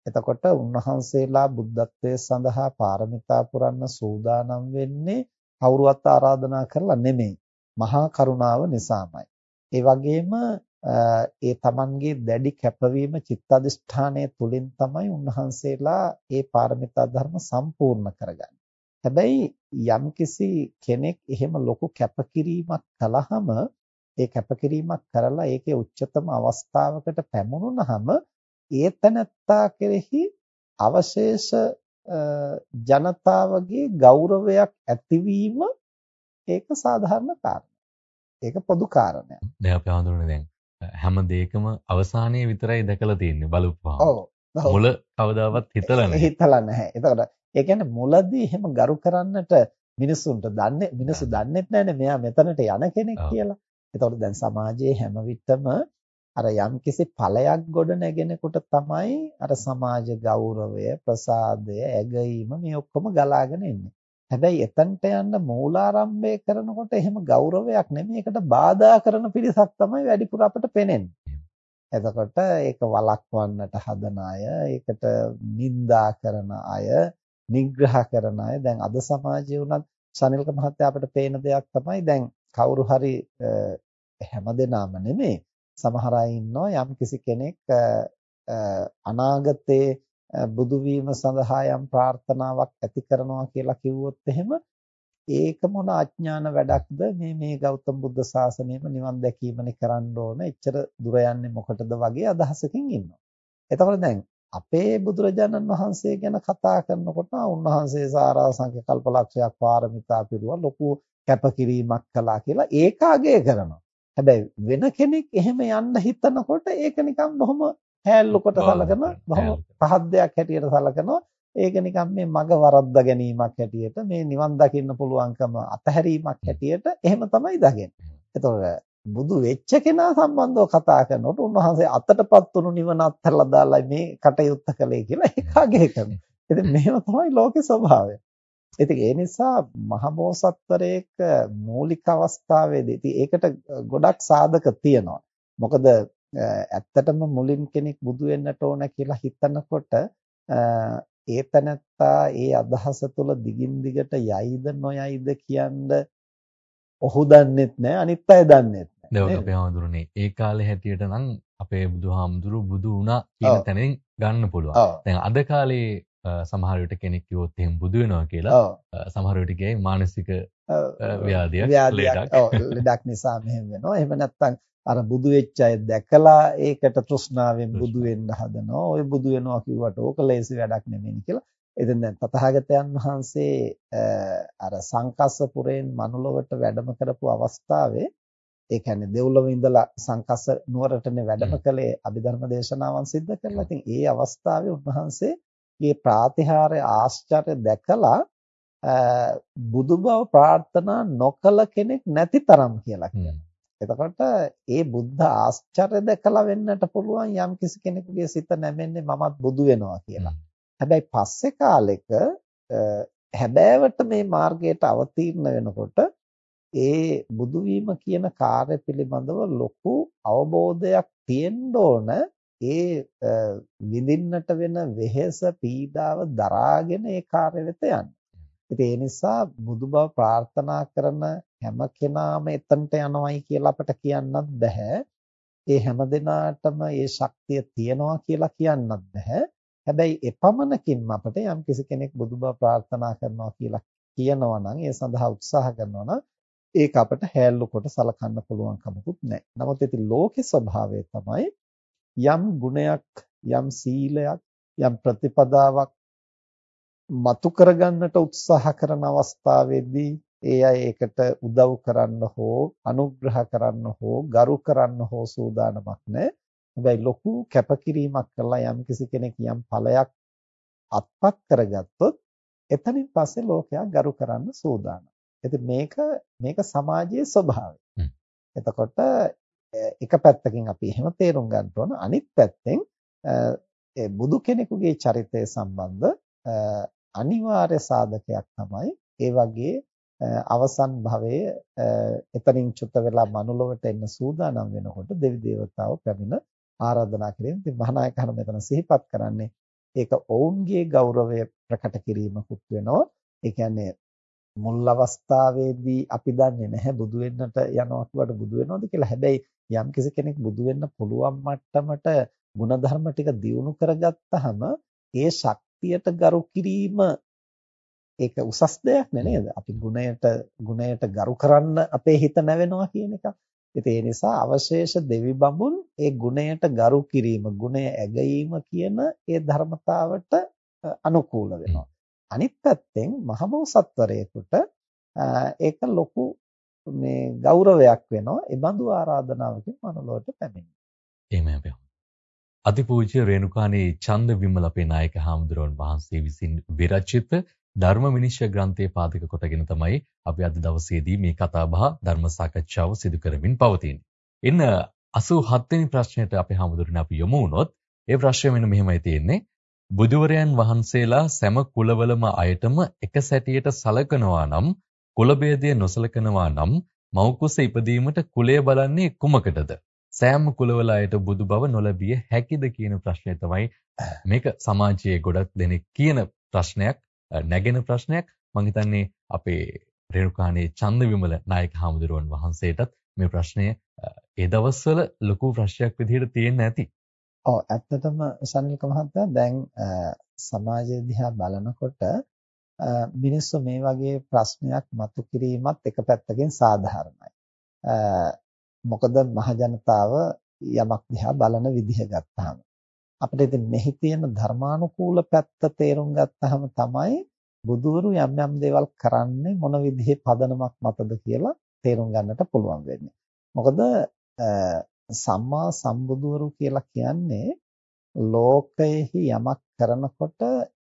එතකොට උන්වහන්සේලා බුද්ධත්වයේ සඳහා පාරමිතා පුරන්න සූදානම් වෙන්නේ කවුරුවත් ආරාධනා කරලා නෙමෙයි. මහා කරුණාව නිසාමයි. ඒ වගේම ඒ තමන්ගේ දැඩි කැපවීම චිත්තඅදිෂ්ඨානය තුලින් තමයි උන්වහන්සේලා ඒ පාරමිතා ධර්ම සම්පූර්ණ කරගන්නේ. හැබැයි යම්කිසි කෙනෙක් එහෙම ලොකු කැපකිරීමක් කළාම ඒ කැපකිරීමක් කරලා ඒකේ උච්චතම අවස්ථාවකට පැමුණුනහම ඒතනත්තා කෙරෙහි අවශේෂ ජනතාවගේ ගෞරවයක් ඇතිවීම ඒක සාධාරණ කාරණයක්. ඒක පොදු කාරණයක්. දැන් අපි හඳුනන්නේ දැන් හැම දෙයකම අවසානයේ විතරයි දැකලා තියෙන්නේ බලපුවාම. ඔව්. මුල කවදාවත් හිතලා නැහැ. හිතලා නැහැ. එතකොට ඒ කියන්නේ මුලදී එහෙම ගරු කරන්නට මිනිසුන්ට දන්නේ මිනිස්සු දන්නේත් නැහැනේ මෙයා මෙතනට යන කෙනෙක් කියලා. එතකොට දැන් සමාජයේ හැම විටම අර යම්කිසි ඵලයක් ගොඩ නැගෙනකොට තමයි අර සමාජ ගෞරවය ප්‍රසාදය ඇගීම මේ ඔක්කොම ගලාගෙන එන්නේ. හැබැයි එතනට යන්න මූලාරම්භය කරනකොට එහෙම ගෞරවයක් නෙමෙයි. ඒකට බාධා කරන පිරිසක් තමයි වැඩිපුර අපිට පේන්නේ. එතකොට ඒක වළක්වන්නට හදන අය, ඒකට නිඳා කරන අය, නිග්‍රහ කරන අය. දැන් අද සමාජයේ උනත් සනිල්ක මහත්තයා අපිට පේන දෙයක් තමයි දැන් කවුරු හරි හැමදෙනාම නෙමෙයි. සමහර අය ඉන්නවා යම් කිසි කෙනෙක් අනාගතයේ බුදු වීම සඳහා යම් ප්‍රාර්ථනාවක් ඇති කරනවා කියලා කිව්වොත් එහෙම ඒක මොන අඥාන වැඩක්ද මේ මේ ගෞතම බුද්ධ ශාසනයම නිවන් දැකීමනේ කරන්න ඕන එච්චර දුර යන්නේ මොකටද වගේ අදහසකින් ඉන්නවා. එතකොට දැන් අපේ බුදුරජාණන් වහන්සේ ගැන කතා කරනකොට උන්වහන්සේ සාරාංශක කල්පලක්ෂයක් පාරමිතා පිරුවා ලොකු කැපකිරීමක් කළා කියලා ඒක අගය කරනවා. හැබැයි වෙන කෙනෙක් එහෙම යන්න හිතනකොට ඒක නිකන් බොහොම හැල්ලු කොට සලකන බොහොම පහත් දෙයක් හැටියට සලකනවා. ඒක නිකන් මේ මග වරද්දා ගැනීමක් හැටියට මේ නිවන් දකින්න පුළුවන්කම අතහැරීමක් හැටියට එහෙම තමයි දකින්නේ. එතකොට බුදු වෙච්ච කෙනා සම්බන්ධව කතා කරනකොට උන්වහන්සේ අතටපත් වුණු නිවන අත්හැරලා දාලා මේ කටයුත්ත කළේ කියලා ඒක අගය කරනවා. ඉතින් මෙහෙම තමයි ලෝකේ ස්වභාවය. ඉතින් ඒ නිසා මහබෝසත්වරයෙක් මූලික අවස්ථාවේදී ඉතින් ඒකට ගොඩක් සාධක තියෙනවා. මොකද ඇත්තටම මුලින් කෙනෙක් බුදු වෙන්නට ඕන කියලා හිතනකොට ඒ තනත්තා ඒ අදහස තුළ දිගින් දිගට යයිද නොයයිද කියන්න ඔහු දන්නෙත් නැහැ අනිත් අය දන්නෙත් නැහැ. දැන් අපේ හාමුදුරනේ ඒ කාලේ හැටියට නම් අපේ බුදුහාමුදුරු බුදු වුණා කියන තැනින් ගන්න පුළුවන්. දැන් අද කාලේ සමහර විට කෙනෙක් කිව්වොත් එහෙම බුදු වෙනවා කියලා සමහර විට කියයි මානසික ව්‍යාධියක් ලෙඩක්. ලෙඩක් නිසා මෙහෙම වෙනවා. එහෙම නැත්නම් අර බුදු වෙච්ච අය දැකලා ඒකට තෘෂ්ණාවෙන් බුදු වෙන්න හදනවා. ඔය බුදු වෙනවා කිව්වට ඕක ලේසි වැඩක් නෙමෙයි කියලා. ඉතින් දැන් තථාගතයන් වහන්සේ අර සංකස්සපුරයෙන් මනුලොවට වැඩම කරපු අවස්ථාවේ ඒ කියන්නේ දෙව්ලොව ඉඳලා සංකස්ස නුවරටනේ වැඩම කළේ අභිධර්ම දේශනාවන් සිද්ධ කරලා. ඉතින් ඒ අවස්ථාවේ උන්වහන්සේ මේ ප්‍රාතිහාර්ය ආශ්චර්ය දැකලා බුදු බව ප්‍රාර්ථනා නොකල කෙනෙක් නැති තරම් කියලා කියනවා. එතකොට ඒ බුද්ධ ආශ්චර්ය දැකලා වෙන්නට පුළුවන් යම් කිසි කෙනෙකුගේ සිත නැමෙන්නේ මමත් බුදු වෙනවා කියලා. හැබැයි පස්සේ කාලෙක හැබෑවට මේ මාර්ගයට අවතීර්ණ වෙනකොට ඒ බුදු වීම කියන කාර්ය පිළිබඳව ලොකු අවබෝධයක් තියෙන්න ඕන ඒ විඳින්නට වෙන වෙහෙස පීඩාව දරාගෙන ඒ කාර්ය වෙත යන්න. ඉතින් ඒ නිසා බුදු බව ප්‍රාර්ථනා කරන හැම කෙනාම එතනට යනවයි කියලා අපට කියන්නත් බෑ. ඒ හැම දිනාටම ඒ ශක්තිය තියනවා කියලා කියන්නත් බෑ. හැබැයි එපමණකින්ම අපට යම් කිසි කෙනෙක් බුදු බව ප්‍රාර්ථනා කරනවා කියලා කියනවා නම් ඒ සඳහා උත්සාහ කරනවා නම් ඒක අපට හැල්ලු කොට සලකන්න පුළුවන් කමකුත් නැහැ. නමුත් ඉතින් ලෝකේ ස්වභාවය තමයි යම් ගුණයක් යම් සීලයක් යම් ප්‍රතිපදාවක් මතු කරගන්නට උත්සාහ කරන අවස්ථාවේදී ඒ අය ඒකට උදව් කරන්න හෝ අනුග්‍රහ කරන්න හෝ ගරු කරන්න හෝ සූදානමක් නැහැ. හැබැයි ලොකු කැපකිරීමක් කළා යම්කිසි කෙනෙක් යම් ඵලයක් අත්පත් කරගත්තොත් එතනින් පස්සේ ලෝකයා ගරු කරන්න සූදානම්. ඉතින් මේක මේක සමාජයේ ස්වභාවය. එතකොට එක පැත්තකින් අපි එහෙම තේරුම් ගන්න ඕන අනිත් පැත්තෙන් බුදු කෙනෙකුගේ චරිතය සම්බන්ධ අනිවාර්ය සාධකයක් තමයි ඒ වගේ අවසන් භවයේ එතනින් චුත වෙලා මනුලොවට එන්න සූදානම් වෙනකොට දෙවි දේවතාවෝ පැමිණ ආරාධනා කිරීම. ඉතින් මහානායක හර මෙතන සිහිපත් කරන්නේ ඒක ඔවුන්ගේ ගෞරවය ප්‍රකට කිරීමකුත් වෙනවා. ඒ කියන්නේ මුල් අවස්ථාවේදී අපි දන්නේ නැහැ බුදු වෙන්නට යනවා කියවට බුදු වෙනවද කියලා. හැබැයි යම් කෙනෙක් බුදු වෙන්න පුළුවන් මට්ටමට ಗುಣධර්ම ටික දියුණු කරගත්තාම ඒ ශක්තියට ගරු කිරීම ඒක උසස් දෙයක් නේද? අපි ගුණයට ගුණයට ගරු කරන්න අපේ හිත නැවෙනවා කියන එක. ඉතින් ඒ නිසා අවශේෂ දෙවි බඹුන් ඒ ගුණයට ගරු කිරීම, ගුණය ඇගීම කියන ඒ ධර්මතාවට අනුකූල වෙනවා. අනිත් පැත්තෙන් මහබෝසත්වරයෙකුට ඒක ලොකු මේ ගෞරවයක් වෙනවා. ඒ බඳු ආරාධනාවකින් මනෝලෝට පැමිණෙනවා. එහෙමයි අපි. අතිපූජ්‍ය රේණුකාණී චන්ද විමල අපේ නායක හාමුදුරුවන් වහන්සේ විසින් විරචිත ධර්ම විනිශ්චය ග්‍රන්ථයේ පාදක කොටගෙන තමයි අපි අද දවසේදී මේ කතාබහ ධර්ම සාකච්ඡාව සිදු කරමින් පවතින්නේ. ඉන්න 87 වෙනි ප්‍රශ්නයට අපි හමුදුරනේ අපි යමු වුණොත් ඒ ප්‍රශ්නය මෙන්න මෙහෙමයි තියෙන්නේ. බුදුවරයන් වහන්සේලා සෑම කුලවලම අයටම එක සැටියට සලකනවා නම් කුලභේදය නොසලකනවා නම් මෞකුස ඉපදීමට කුලය බලන්නේ කුමකටද? සෑම කුලවල අයට බුදු බව නොලැබිය හැකිද කියන ප්‍රශ්නය තමයි මේක සමාජයේ ගොඩක් දෙනෙක් කියන ප්‍රශ්නයක් නැගෙන ප්‍රශ්නයක් මම හිතන්නේ අපේ රේණුකාණේ චන්දවිමල නායක හාමුදුරුවන් වහන්සේටත් මේ ප්‍රශ්නය ඒ දවස්වල ලොකු ප්‍රශ්නයක් විදිහට තියෙන්න ඇති. ඔව් ඇත්තටම සනිල්ක මහත්තයා දැන් සමාජය දිහා බලනකොට මිනිස්සු මේ වගේ ප්‍රශ්නයක් මතු කිරීමත් එක පැත්තකින් සාධාරණයි. මොකද මහජනතාව යමක් දිහා බලන විදිහ ගත්තාම අපිට ඉතින් මෙහි තියෙන ධර්මානුකූල පැත්ත තේරුම් ගත්තාම තමයි බුදුවරු යම් යම් දේවල් කරන්නේ මොන විදිහේ පදනමක් මතද කියලා තේරුම් ගන්නට පුළුවන් වෙන්නේ. මොකද සම්මා සම්බුදුවරු කියලා කියන්නේ ලෝකයෙහි යමක් කරනකොට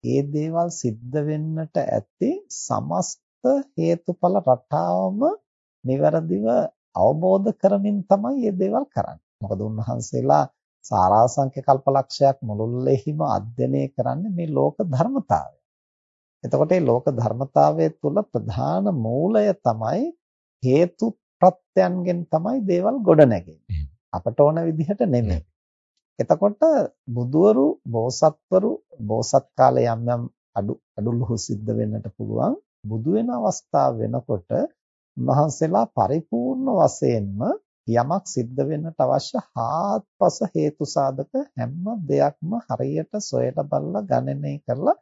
ඒ දේවල් සිද්ධ වෙන්නට ඇති සමස්ත හේතුඵල රටාවම નિවරදිව අවබෝධ කරමින් තමයි මේ දේවල් කරන්නේ. මොකද උන්වහන්සේලා සාරාංශක කල්පලක්ෂයක් මුළුල්ලේහිම අධ්‍යයනය කරන්නේ මේ ලෝක ධර්මතාවය. එතකොට මේ ලෝක ධර්මතාවය තුළ ප්‍රධාන මූලය තමයි හේතු ප්‍රත්‍යයන්ගෙන් තමයි දේවල් ගොඩනැගෙන්නේ. අපට ඕන විදිහට නෙමෙයි. එතකොට බුදවරු, බෝසත්වරු, බෝසත් කාලේ යම් යම් අඩු අඩුලුහු සිද්ධ වෙන්නට පුළුවන්. බුදු වෙන අවස්ථාව වෙනකොට මහන්සලා පරිපූර්ණ වශයෙන්ම යමක් සිද්ධ වෙන්නට අවශ්‍ය හාත්පස හේතු සාධක හැම දෙයක්ම හරියට සොයලා බලලා ගණනය කරලා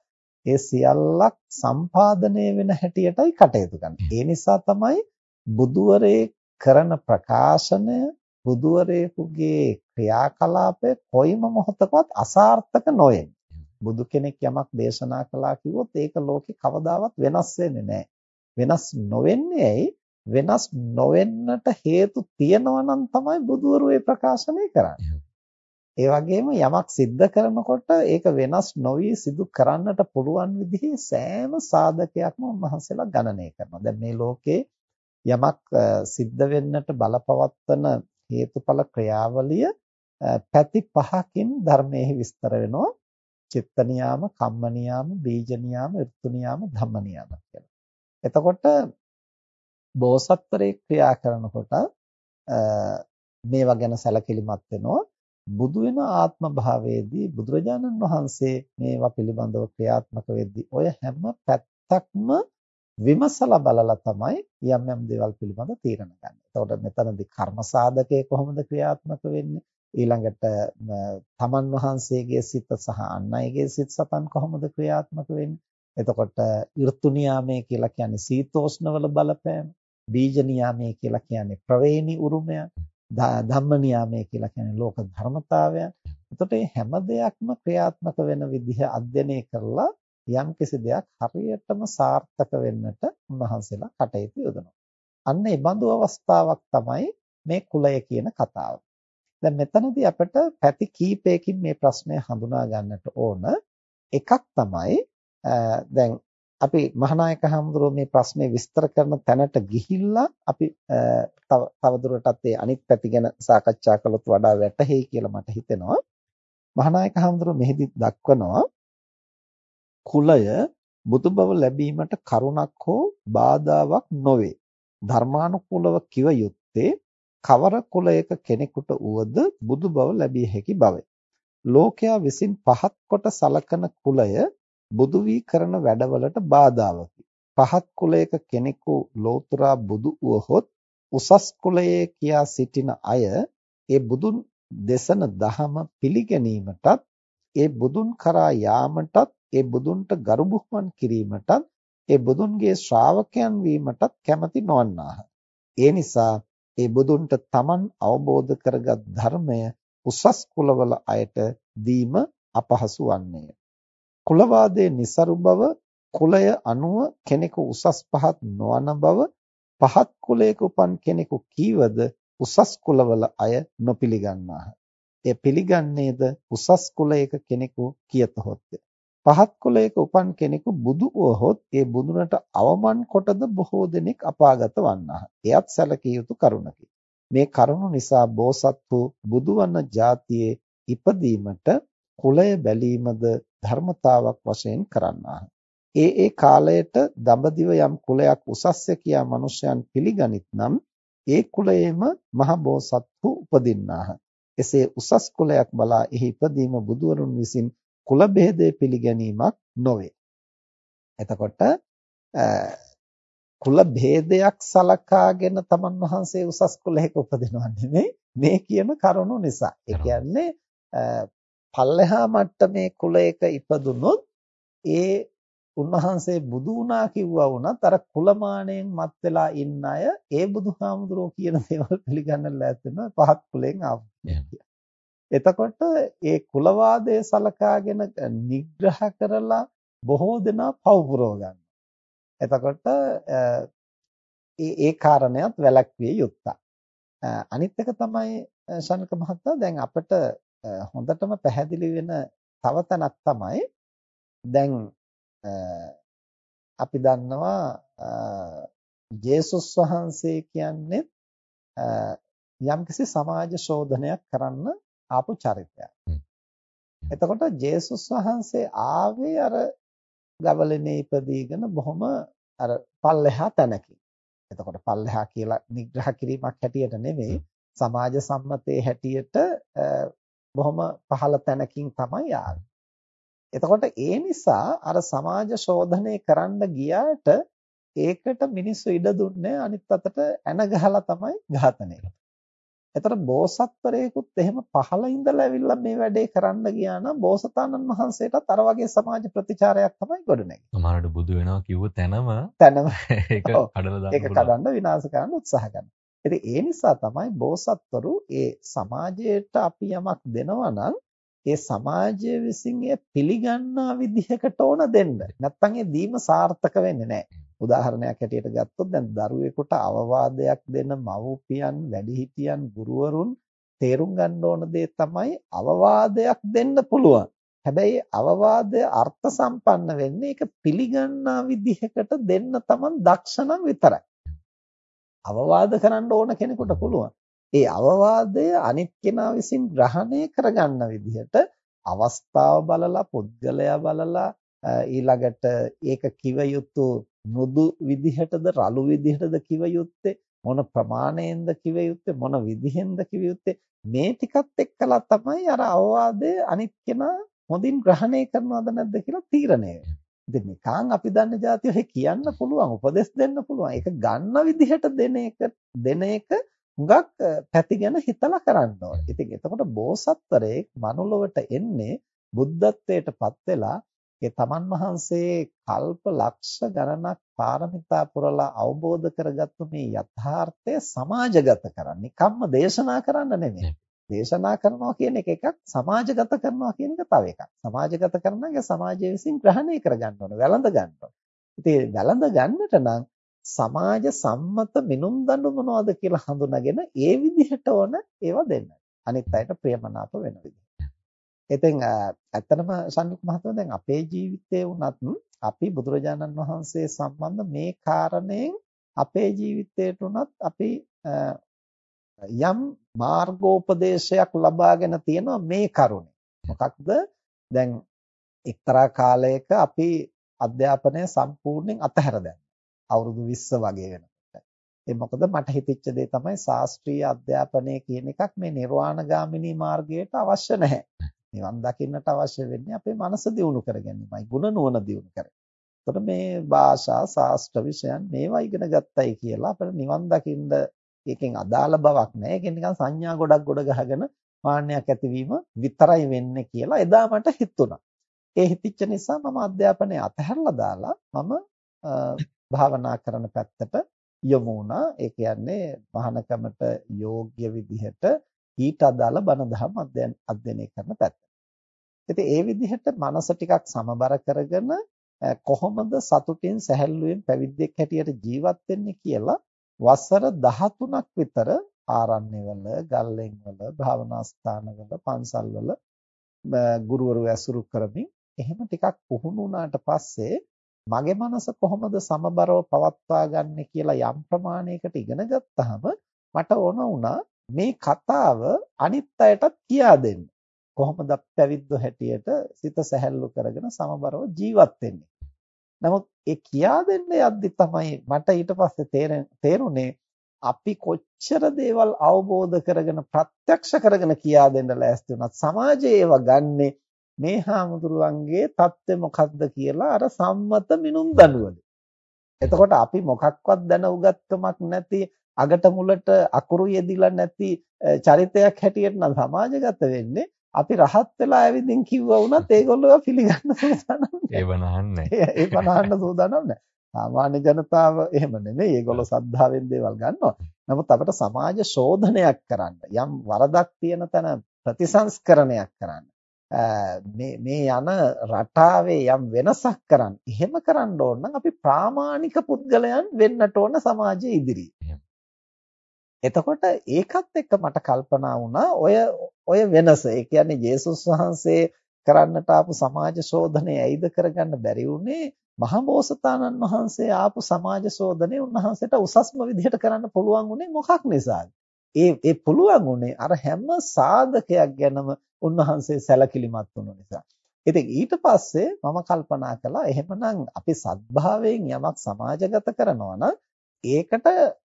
ඒ සියල්ලක් සම්පාදනය වෙන හැටියටයි කටයුතු කරන්නේ. ඒ නිසා තමයි බුදුවරේ කරන ප්‍රකාශනය බුදුවරේකුගේ ක්‍රියාකලාපය කොයිම මොහොතකවත් අසාර්ථක නොවේ. බුදු කෙනෙක් යමක් දේශනා කළා කිව්වොත් ඒක ලෝකේ කවදාවත් වෙනස් වෙන්නේ නැහැ. වෙනස් නොවෙන්නේ ඇයි? වෙනස් නොවෙන්නට හේතු තියනවා නම් තමයි බුදුවරු ඒ ප්‍රකාශනය කරන්නේ. ඒ වගේම යමක් සිද්ධ කරනකොට ඒක වෙනස් නොවි සිදු කරන්නට පුළුවන් විදිහේ සෑම සාධකයක්ම උන්වහන්සේලා ගණනය කරනවා. දැන් මේ ලෝකේ යමක් සිද්ධ වෙන්නට බලපවත්වන හේතුඵල ක්‍රියාවලිය පැති පහකින් ධර්මයේ විස්තර වෙනවා. චිත්ත නියාම, කම්ම නියාම, බීජ නියාම, ඍතු නියාම, ධම්ම නියාම කියලා. එතකොට බෝසත්වරේ ක්‍රියා කරනකොට මේවා ගැන සැලකිලිමත් වෙනවා බුදු වෙන ආත්ම භාවයේදී බුදුරජාණන් වහන්සේ මේවා පිළිබඳව ක්‍රියාත්මක වෙද්දී ඔය හැම පැත්තක්ම විමසලා බලලා තමයි යම් යම් දේවල් පිළිබඳ තීරණ ගන්න. එතකොට මෙතනදී කර්ම සාධකයේ කොහොමද ක්‍රියාත්මක වෙන්නේ? ඊළඟට තමන් වහන්සේගේ සිත සහ අන් අයගේ සිත සතන් කොහොමද ක්‍රියාත්මක වෙන්නේ? එතකොට ඍතු නියාමයේ කියලා කියන්නේ සීතෝෂ්ණවල බලපෑම. බීජ නියාමයේ කියලා කියන්නේ ප්‍රවේණි උරුමය. ධම්ම නියාමයේ කියලා කියන්නේ ලෝක ධර්මතාවය. එතකොට මේ හැම දෙයක්ම ක්‍රියාත්මක වෙන විදිහ අධ්‍යයනය කරලා යම් කිසි දෙයක් හරියටම සාර්ථක වෙන්නට උන්වහන්සේලා කටයුතු යොදනවා. අන්න ඒ බඳු අවස්ථාවක් තමයි මේ කුලය කියන කතාව. දැන් මෙතනදී අපිට පැති කීපයකින් මේ ප්‍රශ්නය හඳුනා ගන්නට ඕන. එකක් තමයි දැන් අපි මහානායක හඳුරෝ මේ ප්‍රශ්නේ විස්තර කරන තැනට ගිහිල්ලා අපි තව තවදුරටත් ඒ අනිත් පැති ගැන සාකච්ඡා කළොත් වඩා වැටහෙයි කියලා මට හිතෙනවා. මහානායක හඳුරෝ මෙහිදී දක්වනවා කුලය බුදු බව ලැබීමට කරුණක් හෝ බාධාවක් නොවේ. ධර්මානුකූලව කිව යුත්තේ කවර කුලයක කෙනෙකුට වුවද බුදු බව ලැබිය හැකි බවයි. ලෝකයා විසින් පහත් කොට සලකන කුලය බුදු වී කරන වැඩවලට බාධාවකි. පහත් කුලයක කෙනෙකු ලෝතුරා බුදු වුවහොත් උසස් කුලයේ කියා සිටින අය ඒ බුදුන් දෙසන දහම පිළිගැනීමටත් ඒ බුදුන් කරා යාමටත් ඒ බුදුන්ට ගරු බුහුමන් කිරීමටත් ඒ බුදුන්ගේ ශ්‍රාවකයන් වීමටත් කැමති නොවන්නාහ. ඒ නිසා ඒ බුදුන්ට තමන් අවබෝධ කරගත් ධර්මය උසස් කුලවල අයට දීම අපහසු වන්නේය. කුලවාදයේ નિસරු බව කුලය අනුව කෙනෙකු උසස් පහත් නොවන බව පහත් කුලයක උපන් කෙනෙකු කීවද උසස් කුලවල අය නොපිළිගන්නාහ. එය පිළිගන්නේද උසස් කුලයක කෙනෙකු කියතොත්? පහත් කුලයක උපන් කෙනෙකු බුදු වූහොත් ඒ බුදුනට අවමන් කොටද බොහෝ දෙනෙක් අපාගත වන්නාහ. එයත් සැලකිය යුතු කරුණකි. මේ කරුණ නිසා බෝසත් වූ බුදුවන જાතියේ ඉපදීමට කුලය බැලීමද ධර්මතාවක් වශයෙන් කරන්නාහ. ඒ ඒ කාලයට දඹදිව යම් කුලයක් උසස්ය කියා මිනිසයන් පිළිගනිත් නම් ඒ කුලයේම මහ බෝසත්හු උපදින්නාහ. එසේ උසස් කුලයක් බලා එහි ඉපදීම බුදුවරුන් විසින් කුල බෙහෙදේ පිළිගැනීමක් නොවේ. එතකොට කුල භේදයක් සලකාගෙන තමන් වහන්සේ උසස් කුලයක උපදිනවා නෙමෙයි මේ කියන කරුණු නිසා. ඒ කියන්නේ පල්ලෙහා මට්ටමේ කුලයක ඉපදුනොත් ඒ උන්වහන්සේ බුදු වුණා කිව්වා වුණත් අර කුලමාණයෙන් මත් වෙලා ඉන්න අය ඒ බුදුහාමුදුරුවෝ කියන දේවල් පිළිගන්න ලෑස්ති වෙනවා පහත් කුලෙන් ආපු. එතකොට ඒ කුලවාදයේ සලකාගෙන නිග්‍රහ කරලා බොහෝ දෙනා පව පුරව ගන්නවා. එතකොට ඒ ඒ කාරණයක් වැළැක්විය යුත්තක්. අනිත් එක තමයි ශානක මහත්තයා දැන් අපිට හොඳටම පැහැදිලි වෙන තව තැනක් තමයි දැන් අපි දන්නවා ජේසුස් වහන්සේ කියන්නේ යම්කිසි සමාජ ශෝධනයක් කරන්න ආපු චරිතයක්. එතකොට ජේසුස් වහන්සේ ආවේ අර ගවලනේ ඉපදීගෙන බොහොම අර පල්ලෙහා තැනකින්. එතකොට පල්ලෙහා කියලා නිග්‍රහ කිරීමක් හැටියට නෙමෙයි සමාජ සම්මතයේ හැටියට බොහොම පහළ තැනකින් තමයි ආවේ. එතකොට ඒ නිසා අර සමාජ ශෝධනය කරන්න ගියාට ඒකට මිනිස්සු ඉඩ දුන්නේ අනිත් අතට ඇන ගහලා තමයි ඝාතනය කරන්නේ. එතකොට බෝසත්වරයෙකුත් එහෙම පහළ ඉඳලා ඇවිල්ලා මේ වැඩේ කරන්න ගියා නම් බෝසතාණන් වහන්සේටත් අර වගේ සමාජ ප්‍රතිචාරයක් තමයි ගොඩනැගෙන්නේ. සමහරවිට බුදු වෙනවා කිව්ව තැනම තැනම ඒක කඩලා දාන්න ඒක කඩන්න විනාශ කරන්න උත්සාහ කරනවා. ඉතින් ඒ නිසා තමයි බෝසත්වරු ඒ සමාජයට අපි යමක් දෙනවා නම් ඒ සමාජය විසින් එය පිළිගන්නා විදිහකට ඕන දෙන්න. නැත්නම් ඒ දීම සාර්ථක වෙන්නේ නැහැ. උදාහරණයක් හැටියට ගත්තොත් දැන් දරුවෙකුට අවවාදයක් දෙන මව්පියන්, වැඩිහිටියන්, ගුරුවරුන් තේරුම් ගන්න ඕන දේ තමයි අවවාදයක් දෙන්න පුළුවන්. හැබැයි අවවාදය අර්ථ සම්පන්න වෙන්නේ ඒක පිළිගන්නා විදිහකට දෙන්න තමන් දක්ෂ විතරයි. අවවාද කරන්න ඕන කෙනෙකුට පුළුවන්. ඒ අවවාදය අනිත් කෙනා විසින් ග්‍රහණය කරගන්න විදිහට අවස්ථාව බලලා පුද්ගලයා බලලා ඊළඟට ඒක කිව යුතු මෘදු විදිහටද රළු විදිහටද කිව යුත්තේ මොන ප්‍රමාණයෙන්ද කිව යුත්තේ මොන විදිහෙන්ද කිව යුත්තේ මේ ටිකත් එක්කලා තමයි අර අවවාදය අනිත් කෙනා හොඳින් ග්‍රහණය කරනවද නැද්ද කියලා තීරණය වෙන්නේ. ඉතින් නිකන් අපි දන්න જાතිය කියන්න පුළුවන් උපදෙස් දෙන්න පුළුවන්. ඒක ගන්න විදිහට දෙන එක දෙන එක හුඟක් පැති ගැන හිතලා කරන්න ඕනේ. ඉතින් එතකොට බෝසත්වරේ මනුලොවට එන්නේ බුද්ධත්වයටපත් වෙලා ඒ තමන් වහන්සේ කල්ප ලක්ෂ ගණනක් පාරමිතා පුරලා අවබෝධ කරගත්තු මේ යථාර්ථය සමාජගත කරන්න. නිකම්ම දේශනා කරන්න නෙමෙයි. දේශනා කරනවා කියන එක එකක් සමාජගත කරනවා කියන එක තව එකක්. සමාජගත කරනවා කියන්නේ සමාජය විසින් ග්‍රහණය කරගන්න ඕන, වැළඳ ගන්න ඕන. ඉතින් වැළඳ ගන්නට නම් සමාජ සම්මත මිනුම් දඬු මොනවද කියලා හඳුනාගෙන ඒ විදිහට ඕන ඒවා දෙන්න. අනිත් අයට ප්‍රියමනාප වෙන විදිහට. ඉතින් ඇත්තටම සම්මුඛ මහත්මයා දැන් අපේ ජීවිතේ වුණත් අපි බුදුරජාණන් වහන්සේ සම්බන්ධ මේ කාරණයෙන් අපේ ජීවිතයට උනත් අපි යම් මාර්ගෝපදේශයක් ලබාගෙන තියෙනවා මේ කරුණේ. මොකක්ද? දැන් එක්තරා කාලයක අපි අධ්‍යාපනය සම්පූර්ණයෙන් අතහැර දැම්මා. අවුරුදු 20 වගේ වෙනකොට. ඒ මොකද මට හිතෙච්ච දේ තමයි ශාස්ත්‍රීය අධ්‍යාපනය කියන එකක් මේ නිර්වාණගාමිනී මාර්ගයට අවශ්‍ය නැහැ. නිවන් දකින්නට අවශ්‍ය වෙන්නේ අපේ මනස දියුණු කර ගැනීමයි, ගුණ නුවණ දියුණු කර. එතකොට මේ භාෂා, ශාස්ත්‍ර විෂයන් මේවා ඉගෙන ගත්තයි කියලා අපිට නිවන් දකින්න එකෙන් අදාළ බවක් නැහැ. ඒකෙන් නිකන් සංඥා ගොඩක් ගොඩ ගහගෙන මාන්නයක් ඇතිවීම විතරයි වෙන්නේ කියලා එදා මට හිතුණා. ඒ හිතිච්ච නිසා මම අධ්‍යාපනය අතහැරලා දාලා මම භාවනා කරන පැත්තට යොමු වුණා. ඒ කියන්නේ මහානකමට යෝග්‍ය විදිහට ඊට අදාළ බණ දහම් අධ්‍යයනය කරන පැත්ත. ඉතින් ඒ විදිහට මනස ටිකක් සමබර කරගෙන කොහොමද සතුටින් සැහැල්ලුවෙන් පැවිද්දෙක් හැටියට ජීවත් වෙන්නේ කියලා වසර 13ක් විතර ආරණ්‍යවල, ගල්ලෙන්වල, භාවනා ස්ථානවල, පන්සල්වල ගුරුවරු ඇසුරු කරමින් එහෙම ටිකක් පුහුණු වුණාට පස්සේ මගේ මනස කොහොමද සමබරව පවත්වා ගන්න කියලා යම් ප්‍රමාණයකට ඉගෙන ගත්තාම මට ඕන වුණා මේ කතාව අනිත් අයටත් කියා දෙන්න. කොහොමද පැවිද්දෝ හැටියට සිත සැහැල්ලු කරගෙන සමබරව ජීවත් වෙන්නේ. නමුත් ඒ කියා දෙන්න යද්දි තමයි මට ඊට පස්සේ තේරුනේ අපි කොච්චර දේවල් අවබෝධ කරගෙන ප්‍රත්‍යක්ෂ කරගෙන කියා දෙන්න ලෑස්ති වුණත් සමාජයේ ඒවා ගන්නේ මේ හාමුදුරුවන්ගේ தත්ත්වය මොකක්ද කියලා අර සම්මත මිනුම් දඬුවලේ. එතකොට අපි මොකක්වත් දැන උගත්කමක් නැති අගට මුලට අකුරු යෙදිලා නැති චරිතයක් හැටියට නම් සමාජගත වෙන්නේ අපි රහත් වෙලා ඇවිදින් කිව්වා වුණත් ඒගොල්ලෝ පිළිගන්න සූදානම් නැහැ. ඒව නහන්නේ. ඒ පනහන්න සූදානම් නැහැ. සාමාන්‍ය ජනතාව එහෙම නෙමෙයි. ඒගොල්ලෝ සද්ධාවෙන් දේවල් ගන්නවා. නමුත් අපිට සමාජ ශෝධනයක් කරන්න යම් වරදක් තියෙන තැන ප්‍රතිසංස්කරණයක් කරන්න මේ මේ යන රටාවේ යම් වෙනසක් කරන්න. එහෙම කරන්න ඕන නම් අපි ප්‍රාමාණික පුද්ගලයන් වෙන්නට ඕන සමාජයේ ඉදිරියේ. එතකොට ඒකත් එක්ක මට කල්පනා වුණා ඔය ඔය වෙනස. ඒ කියන්නේ ජේසුස් වහන්සේ කරන්නට ආපු සමාජ ශෝධනය ඇයිද කරගන්න බැරි වුණේ මහබෝසතාණන් වහන්සේ ආපු සමාජ ශෝධනය උන්වහන්සේට උසස්ම විදිහට කරන්න පුළුවන් වුණේ මොකක් නිසාද? ඒ ඒ පුළුවන් වුණේ අර හැම සාධකයක් ගැනම උන්වහන්සේ සැලකිලිමත් වුණු නිසා. ඉතින් ඊට පස්සේ මම කල්පනා කළා එහෙමනම් අපි සත්භාවයෙන් යමක් සමාජගත කරනවා නම් ඒකට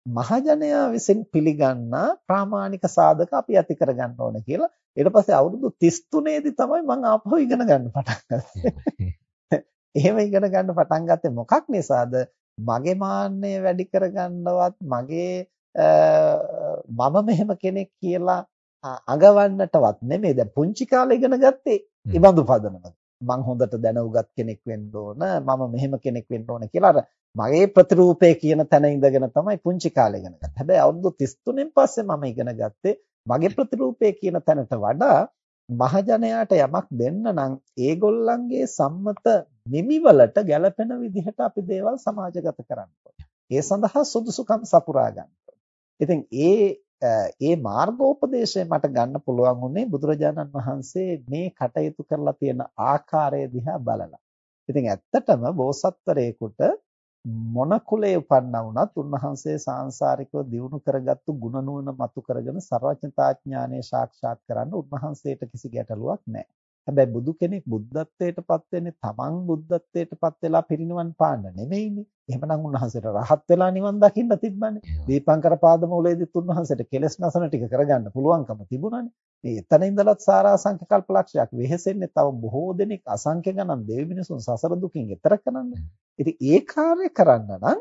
මහජනයා විසින් පිළිගන්නා ප්‍රාමාණික සාධක අපි ඇති කරගන්න ඕන කියලා ඊට පස්සේ අවුරුදු 33 දී තමයි මම ආපහු ඉගෙන ගන්න පටන් ගත්තේ. එහෙම ඉගෙන ගන්න පටන් ගත්තේ මොකක් නිසාද? මගේ මාන්නය වැඩි කරගන්නවත් මගේ මම මෙහෙම කෙනෙක් කියලා අඟවන්නටවත් නෙමෙයි. දැන් පුංචි කාලේ ඉගෙන ගත්තේ ඉබඳු පදනමක්. මං හොඳට දැන උගත් කෙනෙක් වෙන්න ඕන මම මෙහෙම කෙනෙක් වෙන්න ඕන කියලා අර මගේ ප්‍රතිරූපය කියන තැන ඉඳගෙන තමයි පුංචි කාලේ ඉගෙන ගත්තේ. හැබැයි අවුරුදු 33න් පස්සේ මම ඉගෙන ගත්තේ මගේ ප්‍රතිරූපය කියන තැනට වඩා මහජනයාට යමක් දෙන්න නම් ඒගොල්ලන්ගේ සම්මත නිමිවලට ගැළපෙන විදිහට අපි දේවල් සමාජගත කරන්න ඒ සඳහා සුදුසුකම් සපුරා ගන්න ඉතින් ඒ ඒ මාර්ගෝපදේශය මට ගන්න පුළුවන් උනේ බුදුරජාණන් වහන්සේ මේ කටයුතු කරලා තියෙන ආකාරය දිහා බලලා. ඉතින් ඇත්තටම බෝසත්වරයෙකුට මොන කුලේ උපන්නා වුණත් උන්වහන්සේ සාංශාරිකව දියුණු කරගත්තු ගුණ නුවණ මතු කරගෙන ਸਰවඥතා ඥානය සාක්ෂාත් කරන්න උන්වහන්සේට කිසි ගැටලුවක් නැහැ. හැබැයි බුදු කෙනෙක් බුද්ධත්වයටපත් වෙන්නේ තමන් බුද්ධත්වයටපත් වෙලා පිරිනිවන් පාන්න නෙමෙයිනේ. එහෙමනම් උන්වහන්සේට රහත් වෙලා නිවන් දකින්න තිබ්බනේ. දීපංකර පාදමූලයේදීත් උන්වහන්සේට කෙලස් නසන ටික කරගන්න පුළුවන්කම තිබුණානේ. මේ එතන ඉඳලත් සාරාංශක කල්පලක්ෂයක් වෙහෙසෙන්නේ තව බොහෝ දෙනෙක් අසංඛ්‍ය ගණන් දෙවි මිනිසුන් සසර දුකින් එතර කරන්නේ. ඉතින් ඒ කාර්ය කරන්න නම්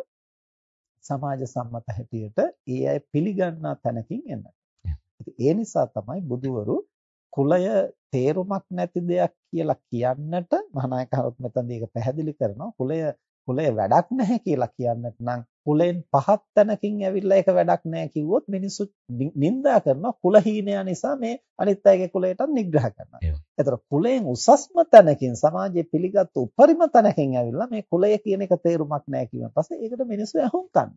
සමාජ සම්මත හැටියට ඒ අය පිළිගන්නා තැනකින් එන්න. ඒ නිසා තමයි බුදුවරු කුලය තේරුමක් නැති දෙයක් කියලා කියන්නට මහානායක හරොත් මෙතනදී ඒක පැහැදිලි කරනවා. කුලය කුලය වැඩක් නැහැ කියලා කියන්නට නම් කුලෙන් පහත් තැනකින් ඇවිල්ලා ඒක වැඩක් නැහැ කිව්වොත් මිනිස්සු නිඳා කරනවා කුලහීනයා නිසා මේ අනිත් අයගේ කුලයට නිග්‍රහ කරනවා. ඒතර කුලයෙන් උසස්ම තැනකින් සමාජයේ පිළිගත් උපරිම තැනකින් ඇවිල්ලා මේ කුලය කියන එක තේරුමක් නැහැ කියන පස්සේ ඒකට මිනිස්සු ඇහුම්කන්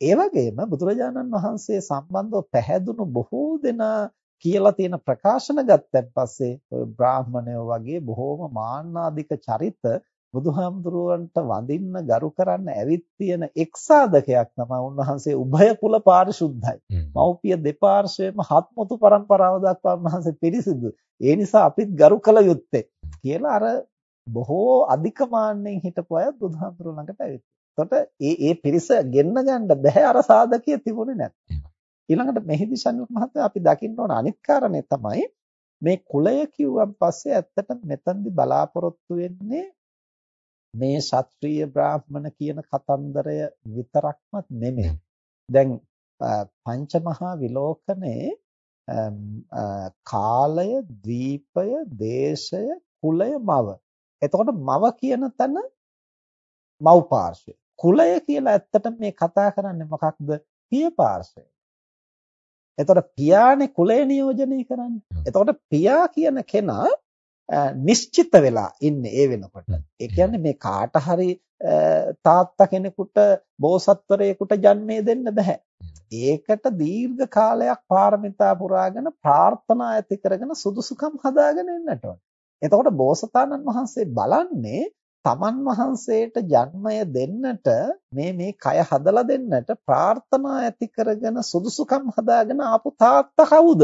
ඒ වගේම බුදුරජාණන් වහන්සේ සම්බන්ධව පැහැදුණු බොහෝ දෙනා කියලා තියෙන ප්‍රකාශන ගත්තන් පස්සේ ඔය බ්‍රාහ්මණයෝ වගේ බොහෝම මාන්නාධික චරිත බුදුහාමුදුරුවන්ට වඳින්න ගරු කරන්න ඇවිත් තියෙන එක් සාධකයක් තමයි උන්වහන්සේ උභය කුල පාරිශුද්ධයි. මෞපිය දෙපාර්ශ්වයේම හත්මුතු પરම්පරාව දක්වා උන්වහන්සේ පිරිසිදු. ඒ නිසා අපිත් ගරු කළ යුත්තේ කියලා අර බොහෝ අධික මාන්නෙන් හිටපු අය බුදුහාමුදුරුවෝ ළඟට ඇවිත්. එතකොට ඒ ඒ පිරිස ගෙන්න ගන්න බෑ අර සාධකිය තිබුණේ නැත්නම්. ඊළඟට මෙහිදී ශනිල් මහත්තයා අපි දකින්න ඕන අනිත් කාරණේ තමයි මේ කුලය කිව්වන් පස්සේ ඇත්තට මෙතනදි බලාපොරොත්තු වෙන්නේ මේ ශාත්‍රීය බ්‍රාහ්මණ කියන කතන්දරය විතරක්මත් නෙමෙයි. දැන් පංචමහා විලෝකනේ කාලය, දීපය, දේශය, කුලය, මව. එතකොට මව කියන තැන මව් පාර්ශ්වය. කුලය කියලා ඇත්තට මේ කතා කරන්නේ මොකක්ද? පිය පාර්ශ්වය. එතකොට පියානේ කුලය නියෝජනය කරන්නේ. එතකොට පියා කියන කෙනා නිශ්චිත වෙලා ඉන්නේ ඒ වෙනකොට. ඒ කියන්නේ මේ කාට හරි තාත්තා කෙනෙකුට බෝසත්වරයෙකුට ජන්මේ දෙන්න බෑ. ඒකට දීර්ඝ කාලයක් පාරමිතා පුරාගෙන ප්‍රාර්ථනා ඇති කරගෙන සුදුසුකම් හදාගෙන එන්නට ඕන. එතකොට බෝසතාණන් වහන්සේ බලන්නේ තමන් වහන්සේට ජන්මය දෙන්නට මේ මේ කය හදලා දෙන්නට ප්‍රාර්ථනා ඇති කරගෙන සුදුසුකම් හදාගෙන ආපු තාත්තා කවුද?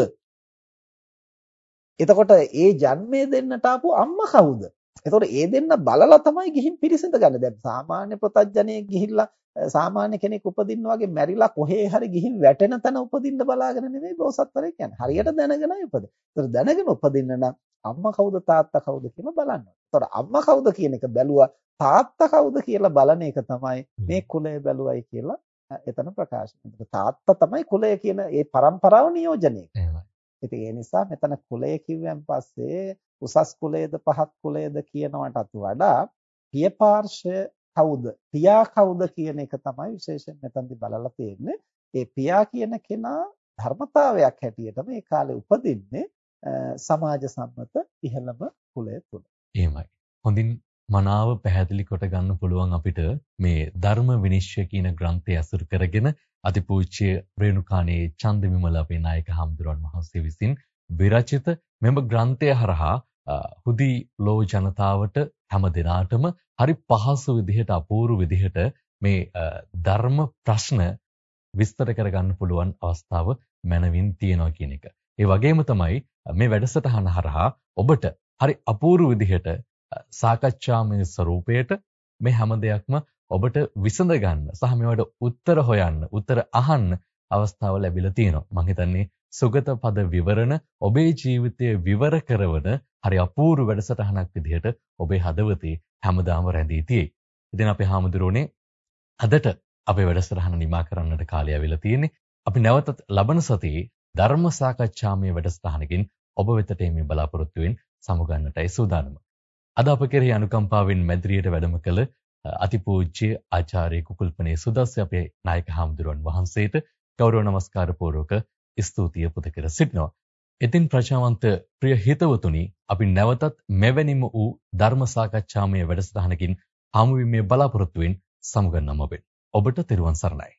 එතකොට ඒ ජන්මය දෙන්නට ආපු අම්මා කවුද? එතකොට ඒ දෙන්න බලලා තමයි ගිහින් පිරිසිඳ ගන්න. දැන් සාමාන්‍ය ප්‍රතඥයෙක් ගිහිල්ලා සාමාන්‍ය කෙනෙක් උපදින්න වගේ මැරිලා කොහේ හරි ගිහින් වැටෙන තැන උපදින්න බලාගෙන නෙමෙයි බෝසත්වරයෙක් කියන්නේ. හරියට දැනගෙනයි උපදින. ඒතර දැනගෙන උපදින්න නම් අම්මා කවුද තාත්තා කවුද කියලා බලන්න. ඒතර අම්මා කවුද කියන එක බැලුවා තාත්තා කවුද කියලා බලන එක තමයි මේ කුලය බැලුවයි කියලා එතන ප්‍රකාශ. තාත්තා තමයි කුලය කියන ඒ પરම්පරාව නියෝජනය කරන්නේ. ඉතින් ඒ නිසා මෙතන කුලය කිව්වන් පස්සේ උසස් කුලයේද පහත් කුලයේද කියනවටත් වඩා පිය පාර්ශ්වය කවුද? පියා කවුද කියන එක තමයි විශේෂයෙන් මෙතනදී බලලා තියෙන්නේ. ඒ පියා කියන කෙනා ධර්මතාවයක් හැටියට මේ කාලේ උපදින්නේ සමාජ සම්මත ඉහළම කුලය තුල. එහෙමයි. හොඳින් මනාව පැහැදිලි කොට ගන්න පුළුවන් අපිට මේ ධර්ම විනිශ්චය කියන ග්‍රන්ථය අසුරු කරගෙන අතිපූජ්‍ය රේණුකාණේ චන්දවිමල අපේ නායක හාමුදුරන් වහන්සේ විසින් විරචිත මෙම ග්‍රන්ථය හරහා හුදි ලෝ ජනතාවට හැම දිනාටම හරි පහසු විදිහට අපූර්ව විදිහට මේ ධර්ම ප්‍රශ්න විස්තර කරගන්න පුළුවන් අවස්ථාව මනවින් තියෙනවා කියන එක. ඒ වගේම තමයි මේ වැඩසටහන හරහා ඔබට හරි අපූර්ව විදිහට සාකච්ඡාමය ස්වරූපයට මේ හැම දෙයක්ම ඔබට විසඳ ගන්න සහ මේවට උත්තර හොයන්න උත්තර අහන්න අවස්ථාව ලැබිලා තියෙනවා. මම හිතන්නේ සුගත පද විවරණ ඔබේ ජීවිතය විවර කරවන හරි අපූර්ව වැඩසටහනක් විදිහට ඔබේ හදවතේ හැමදාම රැඳී තියෙයි. ඉතින් අපේ හාමුදුරුවනේ අදට අපේ වැඩසටහන නිමා කරන්නට කාලය වෙලා තියෙන්නේ. අපි නැවතත් ලබන සතියේ ධර්ම සාකච්ඡාමය වැඩසටහනකින් ඔබ වෙතට එමි බලාපොරොත්තු වෙමින් සමුගන්නටයි සූදානම. අද අප කෙරෙහි අනුකම්පාවෙන් මැදිරියට වැඩම කළ අතිපූජ්‍ය ආචාර්ය කුකුල්පනේ සුදස්ස අපේ නායක හාමුදුරුවන් වහන්සේට ගෞරව නමස්කාර පූර්වක ස්තුතිය පුද කර සිටිනවා. ඉතින් ප්‍රජාවන්ත ප්‍රිය හිතවතුනි අපි නැවතත් මෙවැනිම වූ ධර්ම සාකච්ඡාමය වැඩසටහනකින් හමු වීමේ බලාපොරොත්තුවෙන් සමුගන්නම ඔබට තෙරුවන් සරණයි.